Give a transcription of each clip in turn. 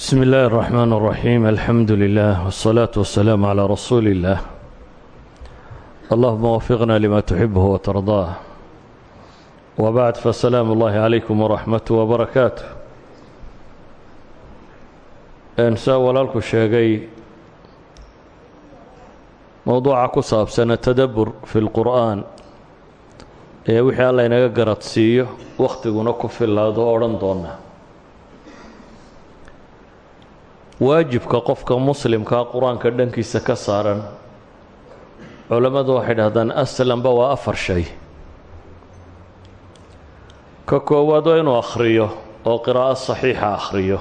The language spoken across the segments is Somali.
بسم الله الرحمن الرحيم الحمد لله والصلاة والسلام على رسول الله اللهم وفقنا لما تحبه وترضاه وبعد فالسلام الله عليكم ورحمته وبركاته saa walaalku sheegay mowduuca ku saabsan atadabbur fi lqur'aan ee wixii alla inaga garadsiiyo wakhtiguna ku filaado o odhan doona Waajibka qofka muslimkaa qur'aanka dhankiisa ka saaran. Culammadu waxay dhahdaan aslanba waa afar shay. Ka koowaad waa inuu akhriyo oo qiraa'o saxiixa akhriyo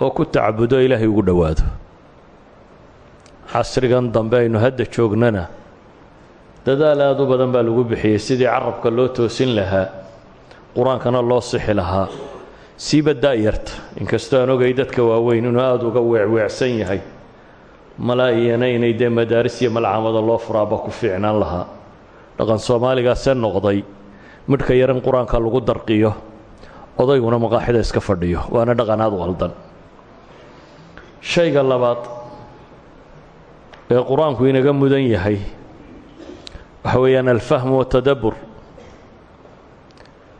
oo ku tacbudo ilaahay ugu dhowaado. Casrigan dambe aynu hadda joognana dadaal aada u badan baa lagu bixiyey sidii carabka loo toosin lahaa qur'aankana loo sixi lahaa siiba da-yarta inkastoo aan ogay dadka waaweyn inuu aada uga weecweecsan yahay mala iyana inay dee madaaris iyo malcamada loo furaaba ku fiicnaan lahaa. Dhaqan soomaaligaase noqday midhka yar in qur'aanka lagu darqiyo odayguna maqaaxida iska fadhiyo waana dhaqan aada u qaldan shayga labaad ee qur'aanku inaga mudan yahay waxa weeyaan alfahmu watadabbur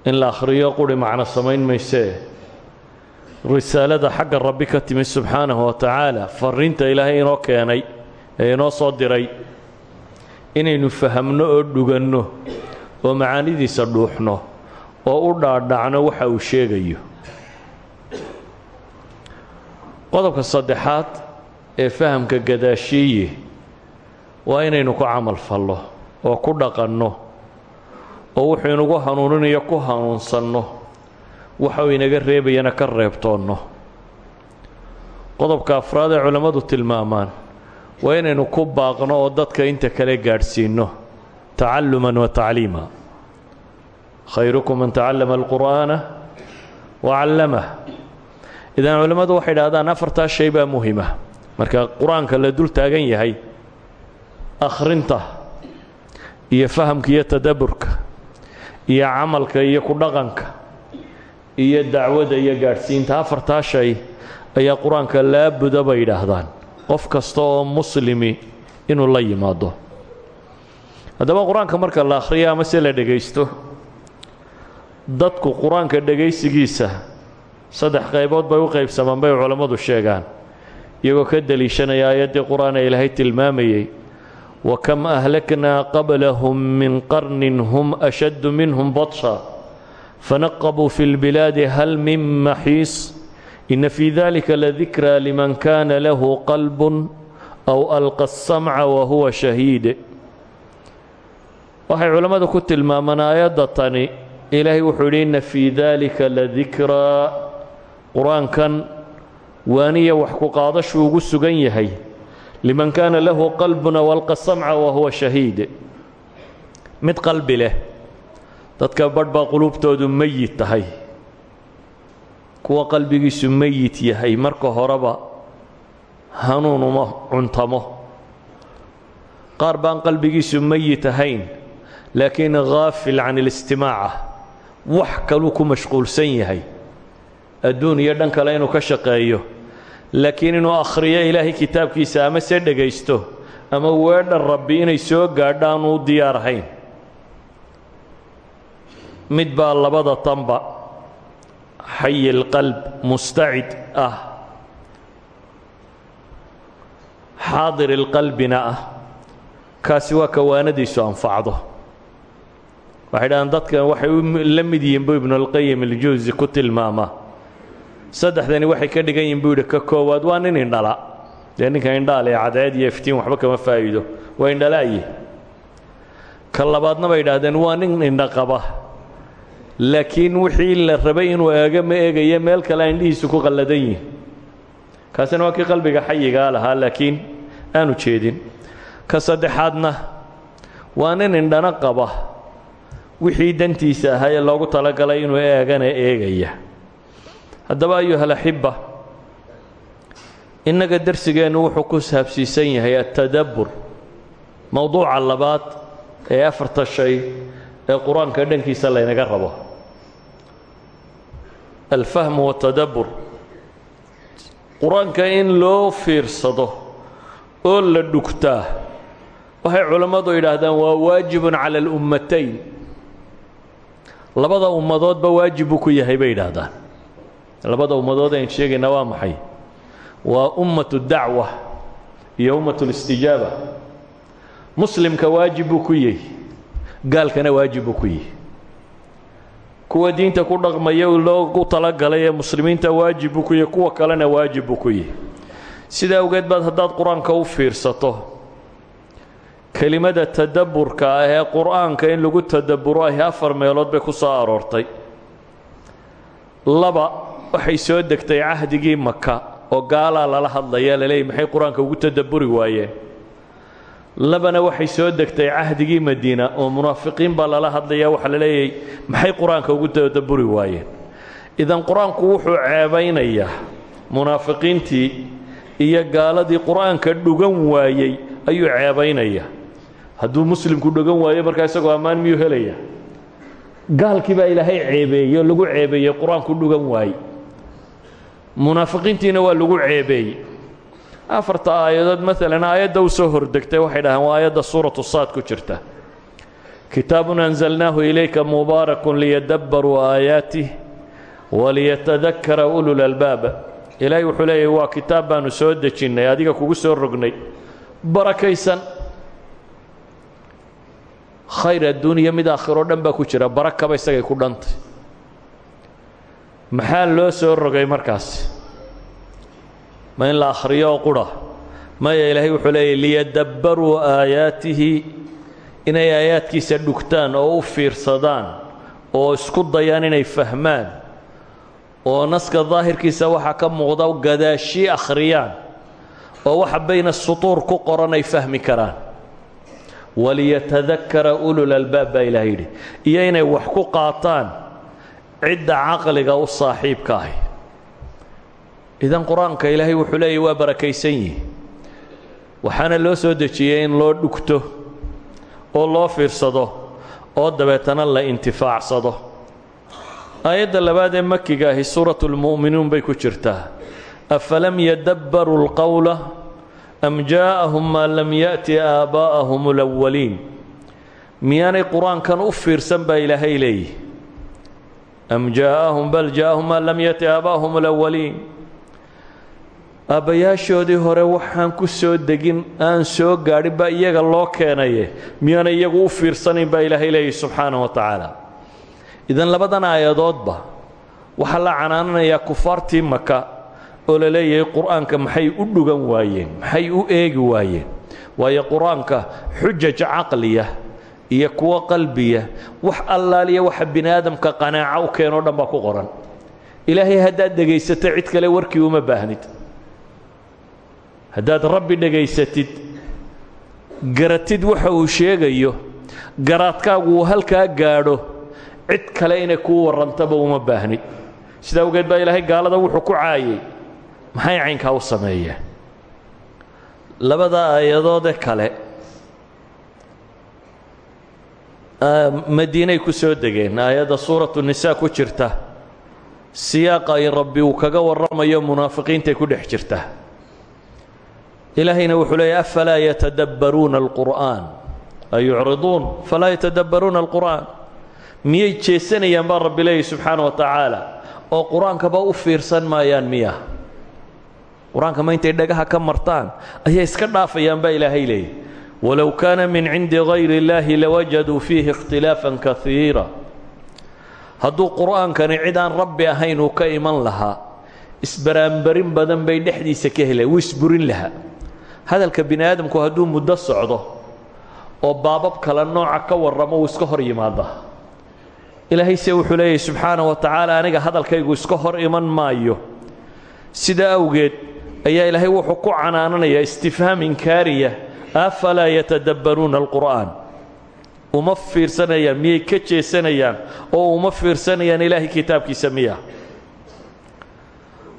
in la akhriyo quri macno samayn maysee risaalada xagga rabbi ka timi subxaanahu wa tacaala fariinta ilaahay inoo keenay ee inoo soo diray inaynu fahamno oo dhuganno oo macaanidiisa dhuuxno oo u dhaadhacno waxa uu sheegayo. Qodobka saddexaad ee fahamka gadaashiiye waa inaynu ku camal fallo oo ku dhaqanno oo wuxuu inagu hanuuninayo ku hanuunsanno waxau inaga reebayana ka reebtoonno. Qodobka afraad ee culammadu tilmaamaan waa inaynu ku baaqno oo dadka inta kale gaadhsiinno tacalluman wa tacliima. Khayrukum man tacallama alqur'aana wa callamah idan culammadu waxay dhahdaan afartaa shay baa muhima. Marka qur'aanka la dul taagan yahay akhrinta iyo fahamka iyo tadabburka iyo camalka iyo ku dhaqanka iyo dacwadda iyo gaadhsiinta afartaa shay ayaa qur'aanka laabuda bay yidhaahdaan. Qof kasta oo muslimi inuu la yimaado. Haddaba qur'aanka marka la akhriyo ama se la dhegaysto dadku qur'aanka dhegaysigiisa saddex qaybood bay u qaybsamaan bay culammadu sheegaan. Iyagoo ka deliishanaya aayaddii qur'aan ee ilaahay tilmaamayey wa kam ahlaknaa qablahum min qarnin hum ashaddu minhum badsha fanaqabuu fi lbilaadi hal min maxiis ina fii dalika ladikraa liman kaana lahu qalbun aw alqa asamca wa huwa shahiid waxay culammadu ku tilmaamaan aayadda tani ilaahay wuxuu yidhi inna fii dalika ladikraa qur'aankan waaniya wax ku qaadashuu ugu sugan yahay liman kaana lahu qalbun aw alqa samca wa huwa shahiid mid qalbi leh dadka badh baa quluubtoodu meyid tahay. Kuwa qalbigiisu meyid yahay marka horeba hanuun uma cuntamo. Qaar baan qalbigiisu meyid ahayn laakiin haafil can اlistimaaca wax kaluu ku mashquulsan yahay. Adduun iyo dhan kale inuu ka shaqeeyo laakiin inuu akhriyo ilaahay kitaabkiisa ama se dhegaysto ama weedhan rabbi inay soo gaadho aanu u diyaar ahayn mid baa labada tanba xayi lqalb mustacid ah xaadir ilqalbina ah kaasi waa kawaanadiisu anfacdo. Waxay dadkan waxay la mid yihiin buu ibnualqayim aljawsi ku tilmaamaa. Saddexdani waxay ka dhigan yihiin buu ka koowaad waa nin indhala. Dee ninka indhaale cadceed iyo iftiin waxba kama faa'iido. Waa indhala'yi ka bay idhaahdeen waa nin indhaqaba laakiin wixii la rabay inuu eego ma eegaya meel kale indhihiisu ku qalladan yihiin kaasina waa kii qalbiga xayigaa lahaa laakiin aanu jeedin. Ka saddexaadna waa nin indhana qaba. Wixii dantiisa ahaa ee loogu talagalay inuu eegana eegaya. Haddaba ayuhalaxibba innaga darsigeennu wuxuu ku saabsiisan yahay atadabbur mowduuca labaad ee afarta shay ee qur'aanka dhankiisa laynaga rabo alfahmu waatadabbur qur'aanka in loo fiirsado oo la dhugtaa waxay culammadu yidhaahdaan waa waajibun cala alummatayn labada ummadoodba waajib buu ku yahay bay yidhaahdaan. Labada ummadood aynu sheegaynaa waa maxay? Waa ummatu dacwa iyo ummatu listijaaba. Muslimka waajib buu ku yahy gaalkana waajib buu ku yahy kuwa diinta ku dhaqmaya loogu talagalay ee muslimiinta waajib buu ku yahy kuwa kalena waajib buu ku yahy sida awgeed baad haddaad qur'aanka u fiirsato kelimada tadabburka ah ee qur'aanka in lagu tadabburo ahi afar meelood bay ku soo aroortay. Laba waxay soo degtay cahdigii maka oo gaalaa lala hadlaya laleeyay maxay qur'aanka ugu tadabburi waayeen labana waxay soo degtay cahdigii madiina oo munaafiqiin baa lala hadlaya waxaa la leeyay maxay qur'aanka ugu tadabburi waayeen? Idan qur'aanku wuxuu ceebaynayaa munaafiqiintii iyo gaaladii qur'aanka dhugan waayey ayuu ceebaynayaa hadduu muslimku dhugan waayo markaa isagoo ammaan miyuu helaya gaalkii baa ilaahay ceebeeyey lagu ceebeeyey qur'aanku dhugan waaye munaafiqiintiina waa lagu ceebeeyey afarta aayadood maalan aayadda u soo hordegtay waxay dhahaan waa aayadda suuratu saad ku jirta. Kitaabun anzalnaahu ilayka mubaarakun liyadabbaruu aayaatih waliyatadakara ulul albaab. Ilaahay wuxuu waa kitaab baanu soo dejinnay adiga kugu soo rognay. Barakaysan. Khayr adduuniya mid aakhiroo dhan ku jira. Barakaba isagay ku dhantay. Maxaa loo soo rogay markaas ma in la akhriyo oo qura maya ilaahay wuxuu leeyahy liyadabbaruu aayaatihi. Inay aayaadkiisa dhugtaan oo u fiirsadaan oo isku dayaan inay fahmaan oo naska daahirkiisa waxaa ka muuqda gadaashii akhriyaan oo waxa bayna sutuur ku qoran ay fahmi karaan. Waliyatadakara ulul albaab baa ilaah yidhi. Iyo inay wax ku qaataan cidda caqliga u saaxiibka ahi idan qur'aanka ilaahay wuxuu leeyahy waa barakaysan yihi waxaana loo soo dejiyey in loo dhugto oo loo fiirsado oo dabeetana la intifaacsado. Aayadda labaad ee makiga ahi suuratu lmu'minuun bay ku jirtaa. Afalam yadabbaruu lqowla am jaa'ahum maa lam ya'ti aabaa'ahum alawaliin miyaanay qur'aankan u fiirsan baa ilaahay leeyihi am jaa'ahum bal jaa'ahum maa lam ya'ti aabaa'ahum alawaliin aabbayaashoodii hore waxaan ku soo degin aan soo gaadhin baa iyaga loo keenaye. Miyaanay iyagu u fiirsanayn baa ilaahay leeyihi subxaanah wa tacaala. Idan labadan aayadoodba waxaa la canaananayaa kufaartii maka oo la leeyahay qur'aanka maxay u dhugan waayeen maxay u eegi waayeen. Waayo qur'aanka xujaj caqliya iyo kuwo qalbiya wax allaaliya waxa bini aadamka qanaaco u keenoo dhan baa ku qoran. Ilaahay haddaad dhegaysato cid kale warkii uma baahnid haddaad rabbi dhegaysatid garatid waxa uu sheegayo garaadkaagu uu halkaa gaadho cid kale inay kuu warrantaba uma baahnid sidaa awgeed baa ilaahay gaalada wuxuu ku caayay maxay caynkaa u sameeyeen labada aayadoode kale madiinay ku soo degeen aayadda suuratu nisaa ku jirta siyaaqa ay rabbi uu kaga warramayo munaafiqiintay ku dhex jirta ilaahayna wuxuu leeyay afalaa yatadabbaruuna alqur'aan? Ayucriduun falaa yatadabbaruuna alqur'aan? Miyay jeesanayaan baa rabbi leeyahy subxaana wa tacaala. Oo qur'aankaba u fiirsan maayaan miya qur'aanka ma intay dhagaha ka martaan? Ayay iska dhaafayaan baa ilaahay leeyahy walow kaana min cindi gayri اllaahi lawajaduu fiihi ikhtilaafan kaiira hadduu qur'aankani cid aan rabbi ahayn uu ka iman lahaa isbaraanbarin badan bay dhexdiisa ka hela wuu lahaa hadalka bini aadamku hadduu muddo socdo oo baabab kale nooca ka warramo uu iska hor yimaada ilaahay se wuxuu leeyahy subxaana wa tacaala aniga hadalkaygu iska hor iman maayo. Sidaa awgeed ayaa ilaahay wuxuu ku canaananayaa istifhaam inkaariya afalaa yatadabbaruuna alqur'aan? Uma fiirsanayaan miyay ka jeesanayaan oo uma fiirsanayaan ilaahay kitaabkiisa miya.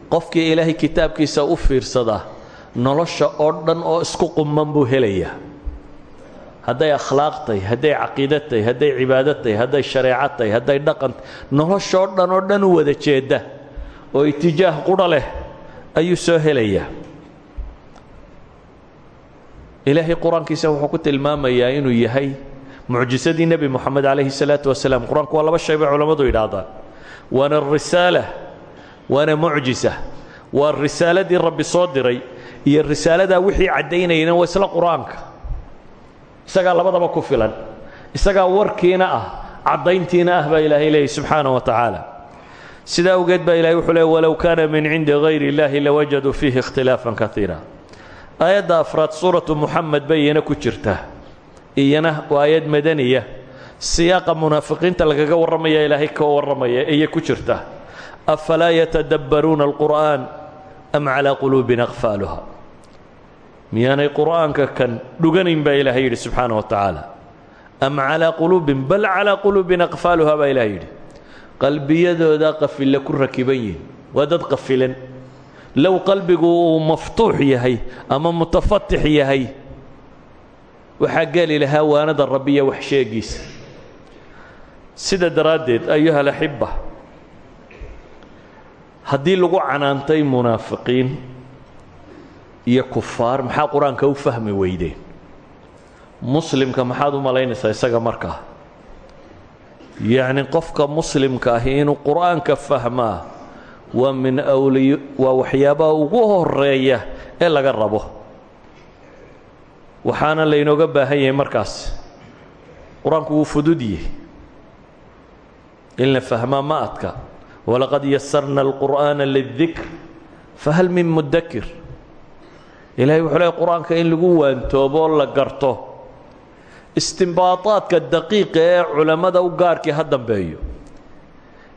Qofkii ilaahay kitaabkiisa u fiirsada nolosha oo dhan oo isku qumman buu helayaa hadday akhlaaq tahay hadday caqiido tahay hadday cibaado tahay hadday shareeco tahay dhan oo dhan u wada jeedda oo itijaah qudha leh ayuu soo helayaa ilaahay qur'aankiisa wuxuu ku tilmaamayaa inuu yahay mucjisadii nebi moxamed calayhi salaatu wasalaam qur'aanku waa laba shay bay culammadu yidhaahdaan waana risaala waana mucjisa waa risaaladii rabbi soo diray iyo risaaladaa wixii caddaynayana waa isla qur'aanka. Labadaba ku filan. Isagaa warkiina ah caddayntiina ah baa ilaahay leeyay subxaanah wa tacaala. Sidaa awgeed baa ilahay wuxuu leey walow kaana min cindi hayri اllahi lawajaduu fiihi ikhtilaafan kaiira aayadda afraad suuratu muxamed bay ku jirtaa. Iyana waa aayad madaniya. Siyaaqa munaafiqiinta lagaga warramaya ilaahay ka warramaya iyay ku jirta afalaa yatadabbaruuna alqur'aan am calaa quluubin aqfaaluha miyaanay qur'aanka kan dhuganayn baa ilaahay yidhi subxaana wa tacaala. Am calaa quluubin bal calaa quluubin aqfaaluha baa ilahay yidhi. Qalbiyadoodaa qafille ku rakiban yihiin waa dad qafilan. Low qalbigu uu maftuux yahay ama mutafatix yahay waxaa geli lahaa waanada rabbiya wax sheegiisa. Sida daraaddeed ayuha alaxibba haddii lagu canaantay munaafiqiin iyo kufaar maxaa qur'aanka u fahmi weydeen muslimka maxaad u malaynaysaa isaga markaa yacni qofka muslimka ahi inuu qur'aanka fahmaa waa min awliy waa waxyaabaha ugu horreeya ee laga rabo. Waxaana laynooga baahan yahay markaas. Qur'aanku wuu fudud in la fahmaa ma walaqad yasarna alqur'aana lidikr fahal min mudakir ilahay wuxuu leey qur'aanka in lagu waantoobo la garto istimbaadaadka daqiiqa ee culammada u gaarkii ha dambeeyo.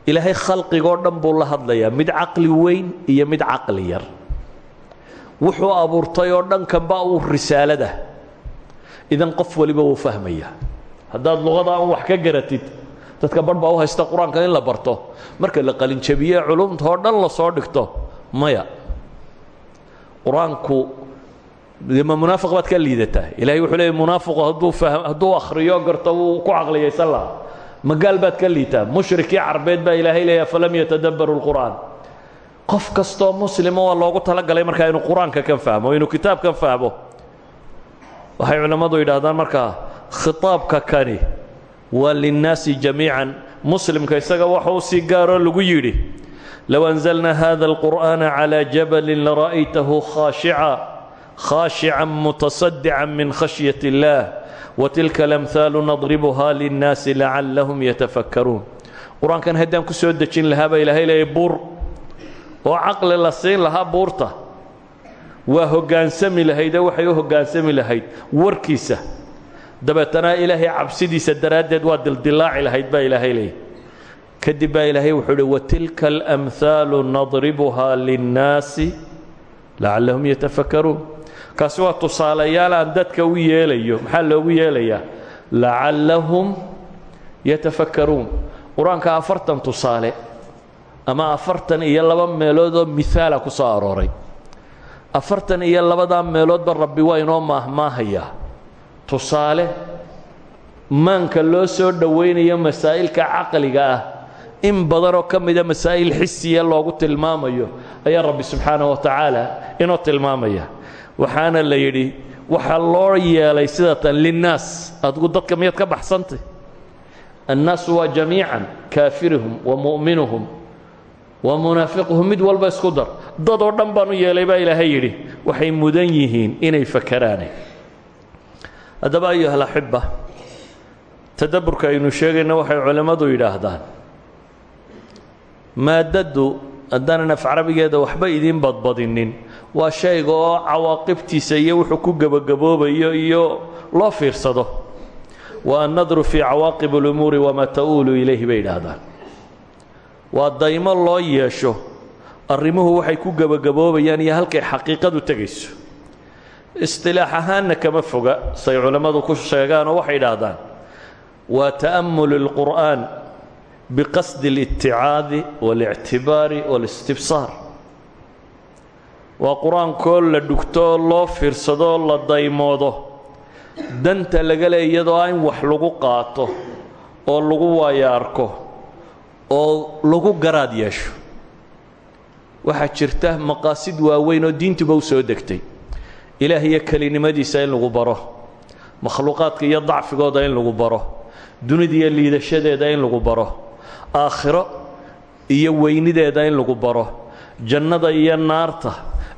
Ilaahay khalqigoo dhan buu la hadlayaa mid caqli weyn iyo mid caqli yar. Wuxuu abuurtay oo dhan kanba uu risaalada. Idan qof waliba wuu fahmaya haddaad luqada garatid dadka barh baa u haysta qur'aanka in la barto. Marka la qalinjabiye culumta oo dhan la soo dhigto. Maya. Qur'aanku ma munaafiq baad ka liidataa? Ilahay wuxuu leeyay munaafiqu hadduu hadduu akhriyo garto wuu ku caqliyaysan lahaa magaal baad ka liitaa? Mushrikii carbeed baa ilaahay leeya falam yatadabbaru lqur'aan. Qof kastoo muslima waa loogu talagalay markaa inuu qur'aanka kan fahmo inuu kitaabkan fahmo waxay culammadu yidhaahdaan markaa khitaabka kani waa linnaasi jamiican. Muslimka isaga waxa si sii gaaroo ah lagu yidhi low anzalna hada alqur'aana calaa jabalin lara'aytahu khaashica khaashican mutasadican min khashyati illaah wa tilka alamhaalu nadribuhaa linnaasi lacallahum yatafakkaruun. Qur'aankan haddaan ku soo dejin lahaabaa ilaahay leeyay buur oo caqli la siin lahaa buurta waa hoggaansami lahaydee waxay u hoggaansami lahayd warkiisa dabeetana ilaahay cabsidiisa daraaddeed waa dildilaaci lahayd baa ilaahay leeyay. Kadib baa ilaahay wuxuu uhi watilka alamhaalu nadribuhaa linnaasi lacallahum yatafakkaruun. Kaasi waa tusaalayaal aan dadka u yeelayo maxaa loogu yeelayaa? Lacallahum yatafakkaruun. Qur'aanka afartan tusaale ama afartan iyo laba meelood oo mihaala ku soo arooray. Afartan iyo labadaa meeloodba rabbi waa inoo maahmaahayaa tusaale maanka loo soo dhowaynayo masaa'ilka caqliga ah in badanoo ka mida masaa'il xisiya loogu tilmaamayo ayaa rabbi subxaanaه wa tacaala inoo tilmaamaya. Waxaana la yidhi waxaa loo yeelay sidatan linnaas. Adigu dadka miyaad ka baxsantay? Annaasu waa jamiican kaafiruhum wa mu'minuhum wa munaafiquhum. Mid walba isku dar. Dad oo dhan baan u yeelay baa ilaahay yidhi. Waxay mudan yihiin inay fakaraane haddaba ayuha alaxiba tadabburka aynu sheegayno waxay culammadu yidhaahdaan. Maadaddu haddaanan af carabigeeda waxba idiin badbadinin. Waa shayga oo cawaaqibtiisa iyo wuxuu ku gebagaboobayo iyo loo fiirsado. Wa annadru fii cawaaqib اlumuuri wamaa ta'uulu ilayhi bay yidhaahdaan. Waa daymo loo yeesho. Arrimuhu waxay ku gebagaboobayaan iyo halkay xaqiiqadu tegayso istilaax ahaanna kama foga say culammadu ku sheegaanoo waxay idhaahdaan waa ta'amul اlqur'aan biqasdi اliticaadi waاlictibaari wاlistibsaar waa qur-aankoo la dhugtoo loo fiirsadoo la daymoodo danta laga le iyadoo in wax lagu qaato oo lagu waayo arko oo lagu garaad yeesho waxaa jirta maqaasid waaweyn oo diintuba u soo degtay ilaah iyo kelinimadiisa in lagu baro. Makhluuqaadka iyo dacfigooda in lagu baro. Dunida iyo liidashadeeda in lagu baro. Aakhiro iyo weynideeda in lagu baro. Jannada iyo naarta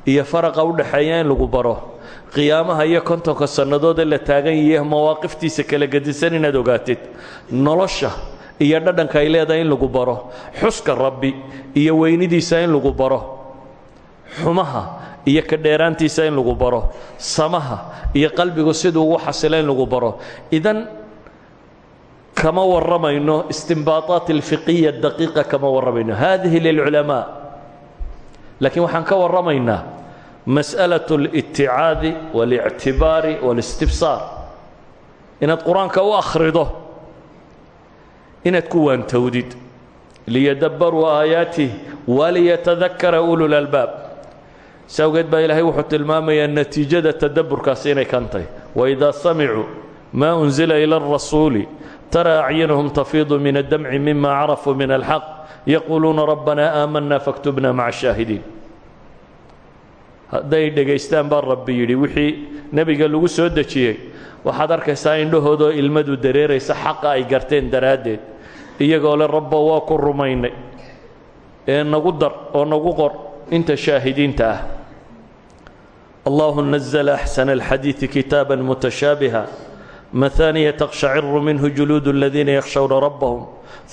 iyo faraqa u dhaxeeya in lagu baro. Qiyaamaha iyo kontonka sannadood ee la taagan yahe mawaaqiftiisa kala gedisan inaad ogaatid. Nolosha iyo dhadhanka ay leedahay in lagu baro. Xuska rabbi iyo weynidiisa in lagu baro. Xumaha iyo ka dheeraantiisa in lagu baro samaha iyo qalbigu siduu ugu xasila in lagu baro idan kama warramayno istimbaataat alfiqiya daqiiqa kama warramayno hadihi lilculamaa laakiin waxaan ka warramaynaa mas'alaة اliticaadi واlictibaari واlاstibsaar inaad qur-aanka u akhrido inaad ku waantowdid liyadabbaruu aayaatih waliyatadakara ulu lalbaab si awgeed baa ilaahay wuxuu tilmaamayaa natiijada tadabburkaasi inay kan tahy waidaa samicuu maa unzila ila الrasuuli tara acyunahum tafiidu min addamci mima carafuu min alxaq yaquuluuna rabbana aamana faktubna maca ashaahidiin hadday dhegaystaan baa rabbi yidhi wixii nebiga lagu soo dejiyey waxaad arkaysaa indhahoodoo ilmadu dareeraysa xaqa ay garteen daraaddeed iyagoo le rabbo waa ku rumaynay ee nagu dar oo nagu qor inta shaahidiinta ah allahu nazla axsana alxadiidi kitaaba mutashaabiha mahaaniya taqshaciru minhu juluudu aladiina yakhshowna rabbahum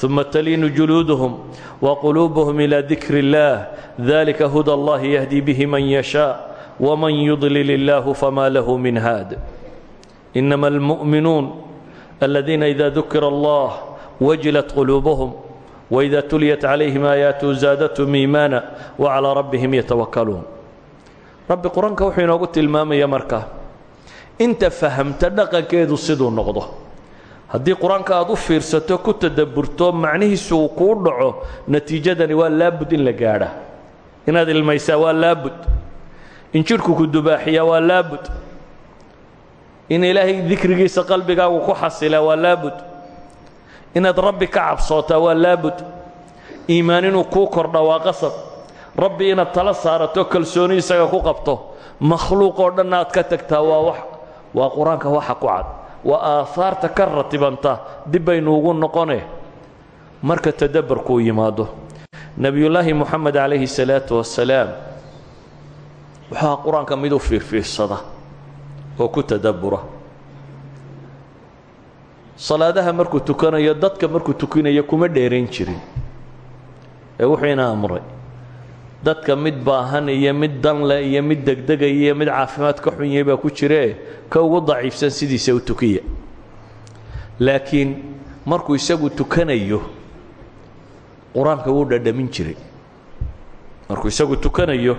uma taliinu juluuduhum wa quluubuhum ilaa dikri اllah dalika huda allahi yahdi bihi man yashaa wman yudlil illahu fama lahu min haad inama almu'minuun aladiina ida dukira allah wajilat quluubuhum waida tuliyat calayhim aayaatu zaadatum iimaana wacalaa rabbihim yatawakaluun rabbi qur'aanka wuxuu inoogu tilmaamaya marka inta fahamta dhaqankeedu siduu noqdo. Haddii qur'aanka aad u fiirsato ku tadabburto macnihiisu uu kuu dhaco natiijadani waa laabud in la gaadha. Inaad ilmaysaa waa laabud. In jidhku ku dubaaxiyaa waa laabud. In ilaahay dikrigiisa qalbigaagu ku xasilaa waa laabud. Inaad rabbi ka cabsootaa waa laabud. Iimaan inuu kuu kordha waa qasab rabbi inaad tala saarato kalsooni isaga ku qabto. Makhluuq oo dhanna aad ka tagtaa waa waa qur'aanka waxa ku cad. Waa aahaarta ka ratibanta dib baynu ugu noqone. Marka tadabbarkuu yimaado nebiyullaahi moxamed calayhi salaatu wasalaam waxaa qur'aanka mid u fiirfiirsada oo ku tadabbura. Salaadaha markuu tukanayo dadka markuu tukinayo kuma dheerayn jirin. Ee wuxuu ina amray dadka mid baahan iyo mid danle iyo mid degdegaya iyo mid caafimaad ka xunyay baa ku jiree ka ugu daciifsan sidiisa u tukiya. Laakiin markuu isagu tukanayo qur'aanka wuu dhadhamin jiray. Markuu isagu tukanayo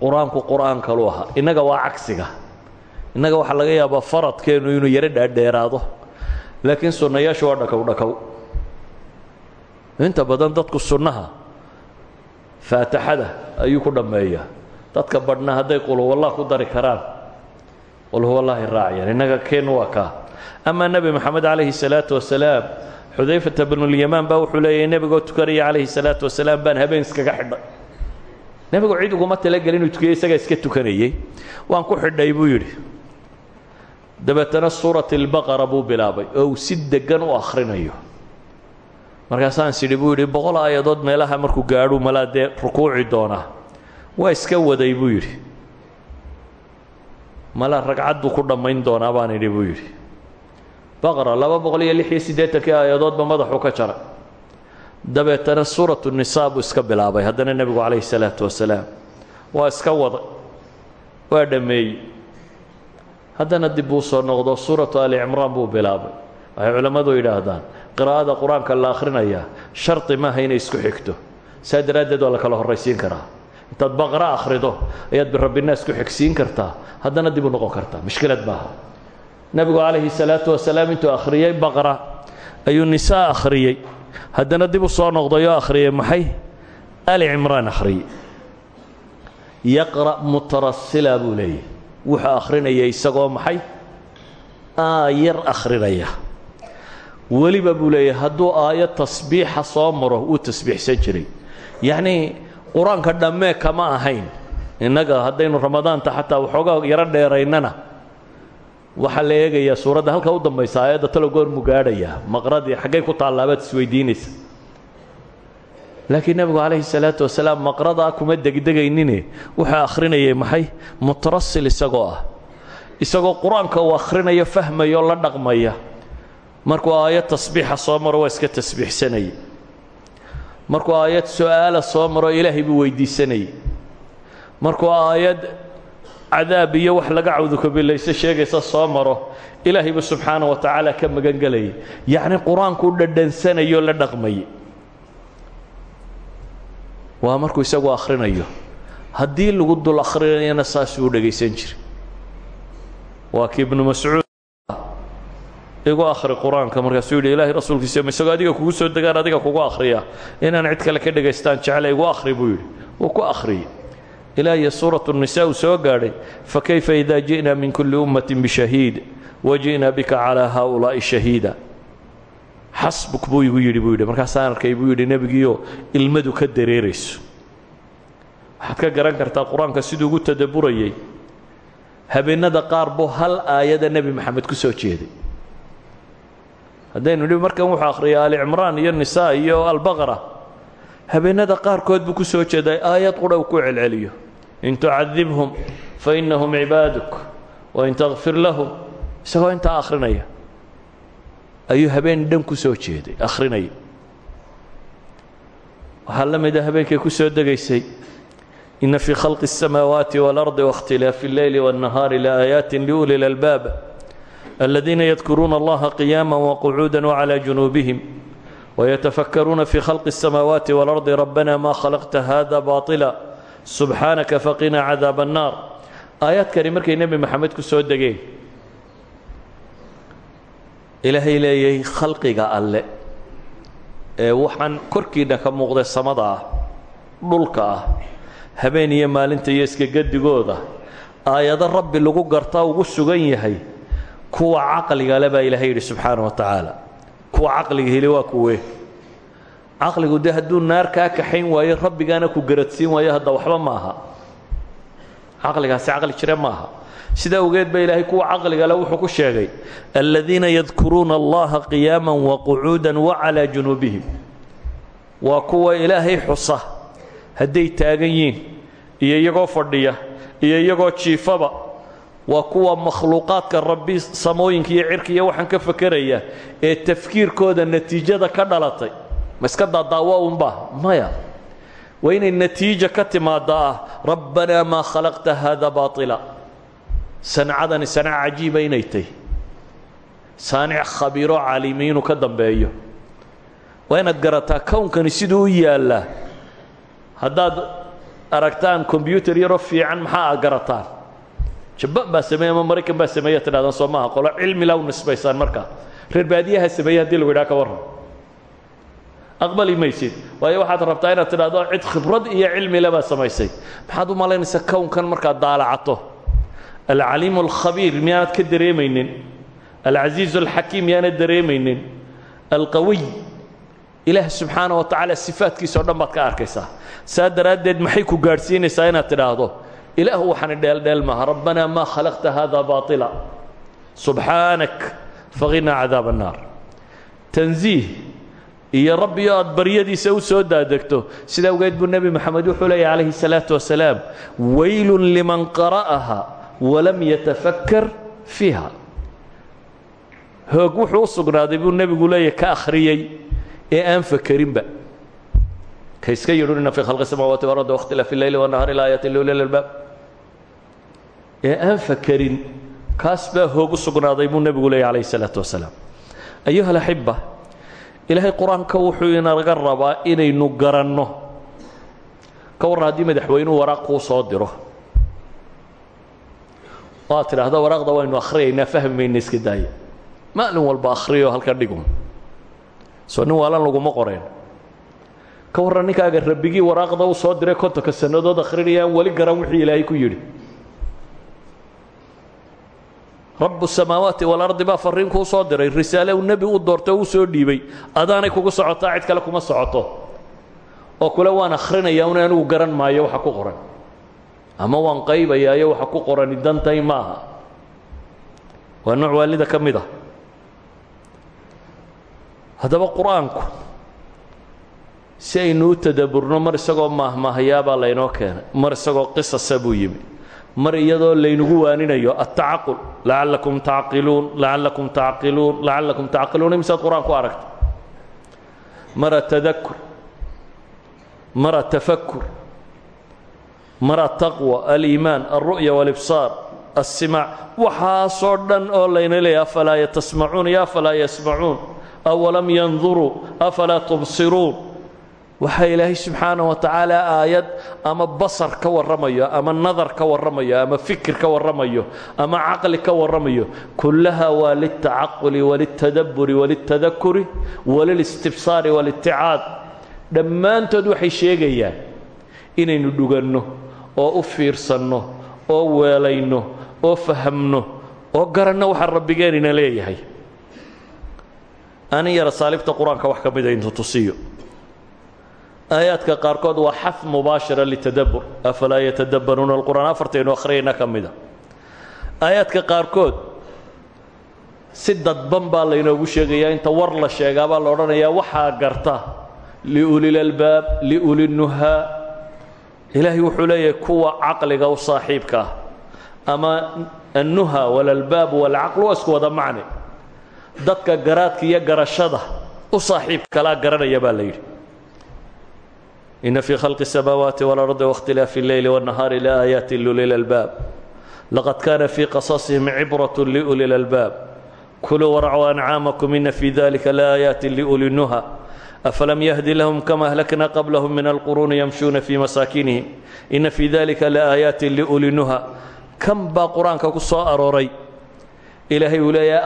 qur'aanku qur'aan kalu ahaa innaga waa cagsiga. Innaga waxaa laga yaabaa faradkeennu inuu yaro dhaadheeraado. Laakiin sunnayaashu waa dhakaw inta badan dadku sunnaha faataxada ayuu ku dhammeeyaa. Dadka badhna hadday qulhuwallah ku dari karaan. Qulhuwallaahi raacayaan innaga keen waa kaa. Amaa nebi moxamed calayhi salaatu wasalaam xudayfata bnulyamaan baa wuxuu leeyahy nebigoo tukanaya calayhi salaatu wasalaam baan habeen iskaga xidhay nebigu cid uguma talagelin inuu tukiyo isagaa iska tukanayey waan ku xidhay buu yidhi. Dabeetana suurat albaqara buu bilaabay oo uu si deggan u akhrinayo markaasaan sidhi buu yidhi boqol aayadood meelaha markuu gaadhuu malaa dee rukuuci doonaa. Waa iska waday buu yidhi. Malaa ragcadduu ku dhammayn doonaa baan idhi buu yidhi. Baqara laba boqol iyo lix iyo siddeetankii aayadoodba madaxuu ka jaray dabeetana suuratu nisaa iska bilaabay haddana nebigu calayhi salaatu wasalaam waa iska waday waa dhammeeyey. Haddana dib buu soo noqdo suuratu ali cimraan buu bilaabay. Waxay culammadu yidhaahdaan qiraa'ada qur'aanka la akhrinayaa shardi maaha inay isku xigto. Saa daraaddeed waa la kala horraysiin karaa. Intaad baqra akhrido ayaad birabbinaas ku xigsiin kartaa haddana dib u noqon kartaa. Mushkilad maaha nebigu calayhi salaatu wasalaam intuu akhriyey baqra ayuu nisaa akhriyey haddana dib u soo noqdayoo akhriyey maxay? Ali cimraan akhriyey yaqra' mutarasila buu leeyahy wuxuu akhrinaya isagoo maxay? Aayar akhrinaya weliba buu leeyahay hadduu aayad tasbiixa soo maro wuu tasbiixsan jiray. Yacnii qur'aanka dhammee kama ahayn. Innaga haddaynu ramadaanta xataa waxoogaa yaro dheeraynana waxaa la eegayaa suuradda. Halka u dambaysa aayadda talo goormu gaadhayaa. Maqradii xaggay ku taallaabaad isweydiinaysa laakiin nebigu calayhi salaatu wasalaam maqradaa kuma degdegaynine wuxuu akhrinayay maxay? Mutarasil isagoo ah. Isagoo qur'aanka uu akhrinayo fahmayo la dhaqmaya markuu aayad tasbiixa soo maro waa iska tasbiixsanayay markuu aayad su'aala soo maro ilaahay buu weydiisanayay markuu aayad cadaab iyo wax laga cawdukabilayso sheegaysa soo maro ilaahay buu subxaana wa tacaala ka magan gelayay yacni qur'aankuu dhadhansanayo la dhaqmayay waa markuu isagu akhrinayo. Haddii lagu dul akhrinayana saasuu u dhegaysan jiray. Waa kii ibnu mascuud igu akhri qur'aanka markaasuu yidhi ilaahay rasuulkiisa isagoo adiga kugu soo degaan adiga kugu akhriya? Inaan cid kale ka dhegaystaan jecla igu akhri buu yidhi. Wuu ku akhriyey ilaa iyo suuratu nisaa uu soo gaadhay fakayfa idaa ji'naa min kulli ummatin bishahiid waji'naa bika calaa haaulaa'i shahiida. Xasbuk buu igu yidhi buu yidhi. Markaasaan arkay buu yidhi nebigiioo ilmadu ka dareerayso. Waxaad ka garan kartaa qur'aanka siduu ugu tadabburayay habeennada qaar buu hal aayada nebi maxamed ku soo jeeday haddaynu nidhi markan wuxuu akhriyay alicimraan iyo nisaa iyo albaqara habeennada qaarkood buu ku soo jeeday aayad qudha uu ku celceliyo in tucadibhum fa innahum cibaaduk wain takfir lahum isagoo intaa akhrinaya ayuu habeen dhan ku soo jeeday akhrinaya waxaa la mida habeenkay ku soo degaysay ina fii khalqi الsamaawaati wاlardi waاkhtilaafi اlleyli wالnahaari laaayaati liuli اlalbaab aladiina yadkuruuna allaha qiyaama waqcuuda wclى junuubihim ويتفكرون في خلق السماوات والأرض ربنا ما خلقت هذا باطلا سبحانك فقنا عذاب النار آيات كريم markay nebi maxamed ku soo degeen ilaahay leeyahay khalqiga alle ee waxaan korkiina ka muuqday samada ah dhulka ah habeen iyo maalinta iyo iska gadigooda aayado rabbi lagu gartaa ugu sugan yahay kuwa caqliga le baa ilaahay yidhi subxaana wa tacaala. Kuwa caqliga heli waa kuwe. Caqligu dee hadduu naar kaa kaxayn waayo rabbigaana ku garadsiin waayo hadda waxba ma aha caqligaasi caqli jire ma aha sidaa ogeed ba ilaahay kuwa caqliga le wuxuu ku sheegay aladiina yadkuruuna allaha qiyaama waqucuuda wacalaa junuubihim. Waa kuwa ilaahay xusa hadday taagan yihiin iyo iyagoo fadhiya iyo iyagoo jiifaba waa kuwa makhluuqaadka rabbi samooyinka iyo cirka iyo waxaan ka fakeraya ee tafkiirkooda natiijada ka dhalatay. Ma iska daadaawa unba maya. Waa inay natiija ka timaada ah rabbanaa maa khalaqta haada baaila sancadani sanc cajiiba inay tahy saanic khabiiro caalimi inuu ka dambeeyo. Waa inaad garataa kownkani siduu u haddaad aragtaan kombyutar yaroo fiican maxaa aad garataan jaba baa sameeye ama maraykan baa sameeya tidhahdaan soo maaha. Qolo cilmila u nisbaysaan markaa reer baadiyaha sameeye haddii lagu yidhaha ka warran. Aqbali maysid. Waayo waxaad rabtaa inaad tidhahdo cid khibrad iyo cilmile baa samaysay. Maxaad u malaynaysaa kownkan markaad daalacato? Alcaliimu alkhabiir miyaanad ka dareemaynin? Alcasiizu alxakiim miyaanad dareemaynin? Alqawiy ilaah subxaana wa tacaala sifaadkiisa o dhan baad ka arkaysaa. Saa daraaddeed maxay ku gaadhsiinaysaa inaad tidhaahdo ilaah waxaani dheeldheel maaha rabbanaa maa khalaqta hada baaila subxaanak faqinaa cadaab annaar tanziih iyo aad baryadiisa u soo daadegto sidaa awgeed buu nebi moxamed wuxuu leeyahy calayhi salaatu wasalaam waylun liman qara'aha walam yatafakkar fiiha hoog wuxuu sugnaaday buu nebigu leeyahy ka akhriyey ee aan fakerinba ka iska yidhun ina fii khalqi samaawaati waradi wakhtilaafi leyli wanahaari laaayatin liuli albaab ee aan fakerin kaas baa sugnaaday buu nebigu leeyahy calayhi salaatu wasalaam. Ayuha alaxiba ilaahay qur'aanka wuxuu inaga rabaa inaynu garanno. Ka warran madaxweynuhu waraaq kuu soo diro. Oo aad waraaqda waynu akhriyaynaa fahmi mayna iska daaya maalin walba halka dhigun soo nin waalan laguma qoreen. Ka warran ninkaaga rabbigii waraaqda u soo diray kontonka sannadood akhrinaya aan weli garan wixii ilaahay ku yidhi rabu samaawaati walardi baa farriin kuu soo diray. Risaale uu nebi u doortay oo soo dhiibay. Adaanay kugu socotaa cid kale kuma socoto. Oo kule waan akhrinayaa un anigu garan maayo waxa ku qoran. Ama waan qaybayaayo waxa ku qorani dantay ma aha. Waa nooc waalida ka mid ah. Haddaba qur'aanku tadaburno mar isagoo maahmaahyaabaa laynoo keenay mar isagoo qisasa buu yimi mar iyadoo laynagu waaninayo altacaqul lacallakum tacqiluun lacallakum tacqiluun lacallakum tacqiluun imisaad qur'aan ku aragta mar atadakur mar atafakur mar ataqwa aliimaan alru'ya walibsaar alsimaac waxaasoo dhan oo layna leeyahy afalaa yatasmacuun iyo afalaa yasmacuun awalam yanduruu afalaa tubsiruun waxaa ilaahay subxaana wa tacaala aayad ama basar ka warramayo ama nadar ka warramayo ama fikir ka warramayo ama caqli ka warramayo kullaha waa liltacaquli waliltadabburi waliltadakuri walilistibsaari waliticaad dhammaantood waxay sheegayaan inaynu dhuganno oo u fiirsanno oo weelayno oo fahamno oo garanno waxa rabbigeenina leeyahay. Ani yara saalibta qur'aanka wax ka mida tusiyo aayaadka qaarkood waa xaf mubaashira litadabbur. Afalaa yatadabbaruuna alqur'aan? Afartaynu akhriyayna ka mida aayaadka qaarkood si dadban baa laynoogu sheegayaa. Inta war la sheegaabaa la odhanayaa waxaa garta liulilalbaab liulinuhaa. Ilaahay wuxuu leeyahay kuwa caqliga u saaxiibka ah. Ama annuha walalbaab walcaql waa isku wada macne. Dadka garaadka iyo garashada u saaxiibkalaa garanaya baa la yidhi ina fii khalqi الsamaawaati wاlardi waاkhtilaafi اlleyli wالnahaari laaayaati liuli lalbaab laqad kana fii qasasihim cibraة liuli lalbaab kuluu waracuu ancaamakum ina fii dalika laaayaati liuli nuha أفلم يهد لهم كما أهلكنا قبلهم من القرون يمشون في مساكنهم إن في ذلك لآيات لأولي النهى كم با قرآنك كسو أروري إلهي ولايا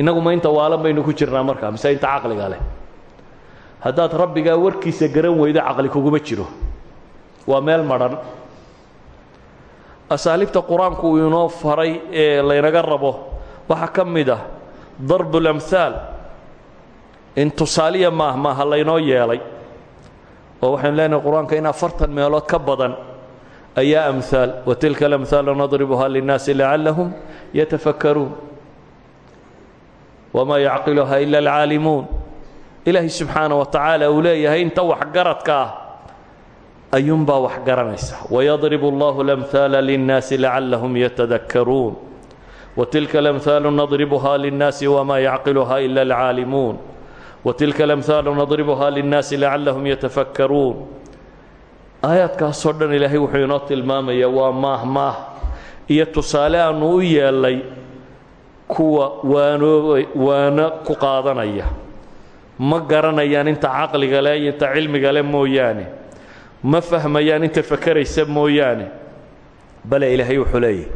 inagu ma inta waalan baynu ku jirnaa markaa mise inta caqliga leh. Haddaad rabbigaa warkiisa garan weydo caqli kuguma jiro. Waa meel madhan. Asaaliibta qur'aanku uu inoo faray ee laynaga rabo waxaa ka mid ah in tusaaliya maah maaha yeelay. Oo waxaynu leenahay qur'aanka in afartan meelood ka badan ayaa amhaal wa tilka alamhaal nadribuhaa linnaasi lacallahum yatafakkaruun wamaa yacqiluhaa ila alcaalimuun ilaahay subxaana wa tacaala uu leeyahay inta waxgaradka ah ayuunbaa wax garanaysa wayadribu allahu alamhaala linnaasi lacallahum yatadakkaruun watilka alamhaalu nadribuhaa linnaasi wamaa yacqiluhaa ila alcaalimuun watilka alamhaalu nadribuhaa linnaasi lacallahum yatafakkaruun aayaadkaasoo dhan ilaahay wuxuu inoo tilmaamayaa waa maah maah. iyo tusaale aannu u yeellay kuwa waanooba waano ku qaadanaya. Ma garanayaan inta caqliga leh iyo inta cilmiga leh mooyaane. Ma fahmayaan inta fakaraysa mooyaane. Bale ilaahay wuxuu leeyahy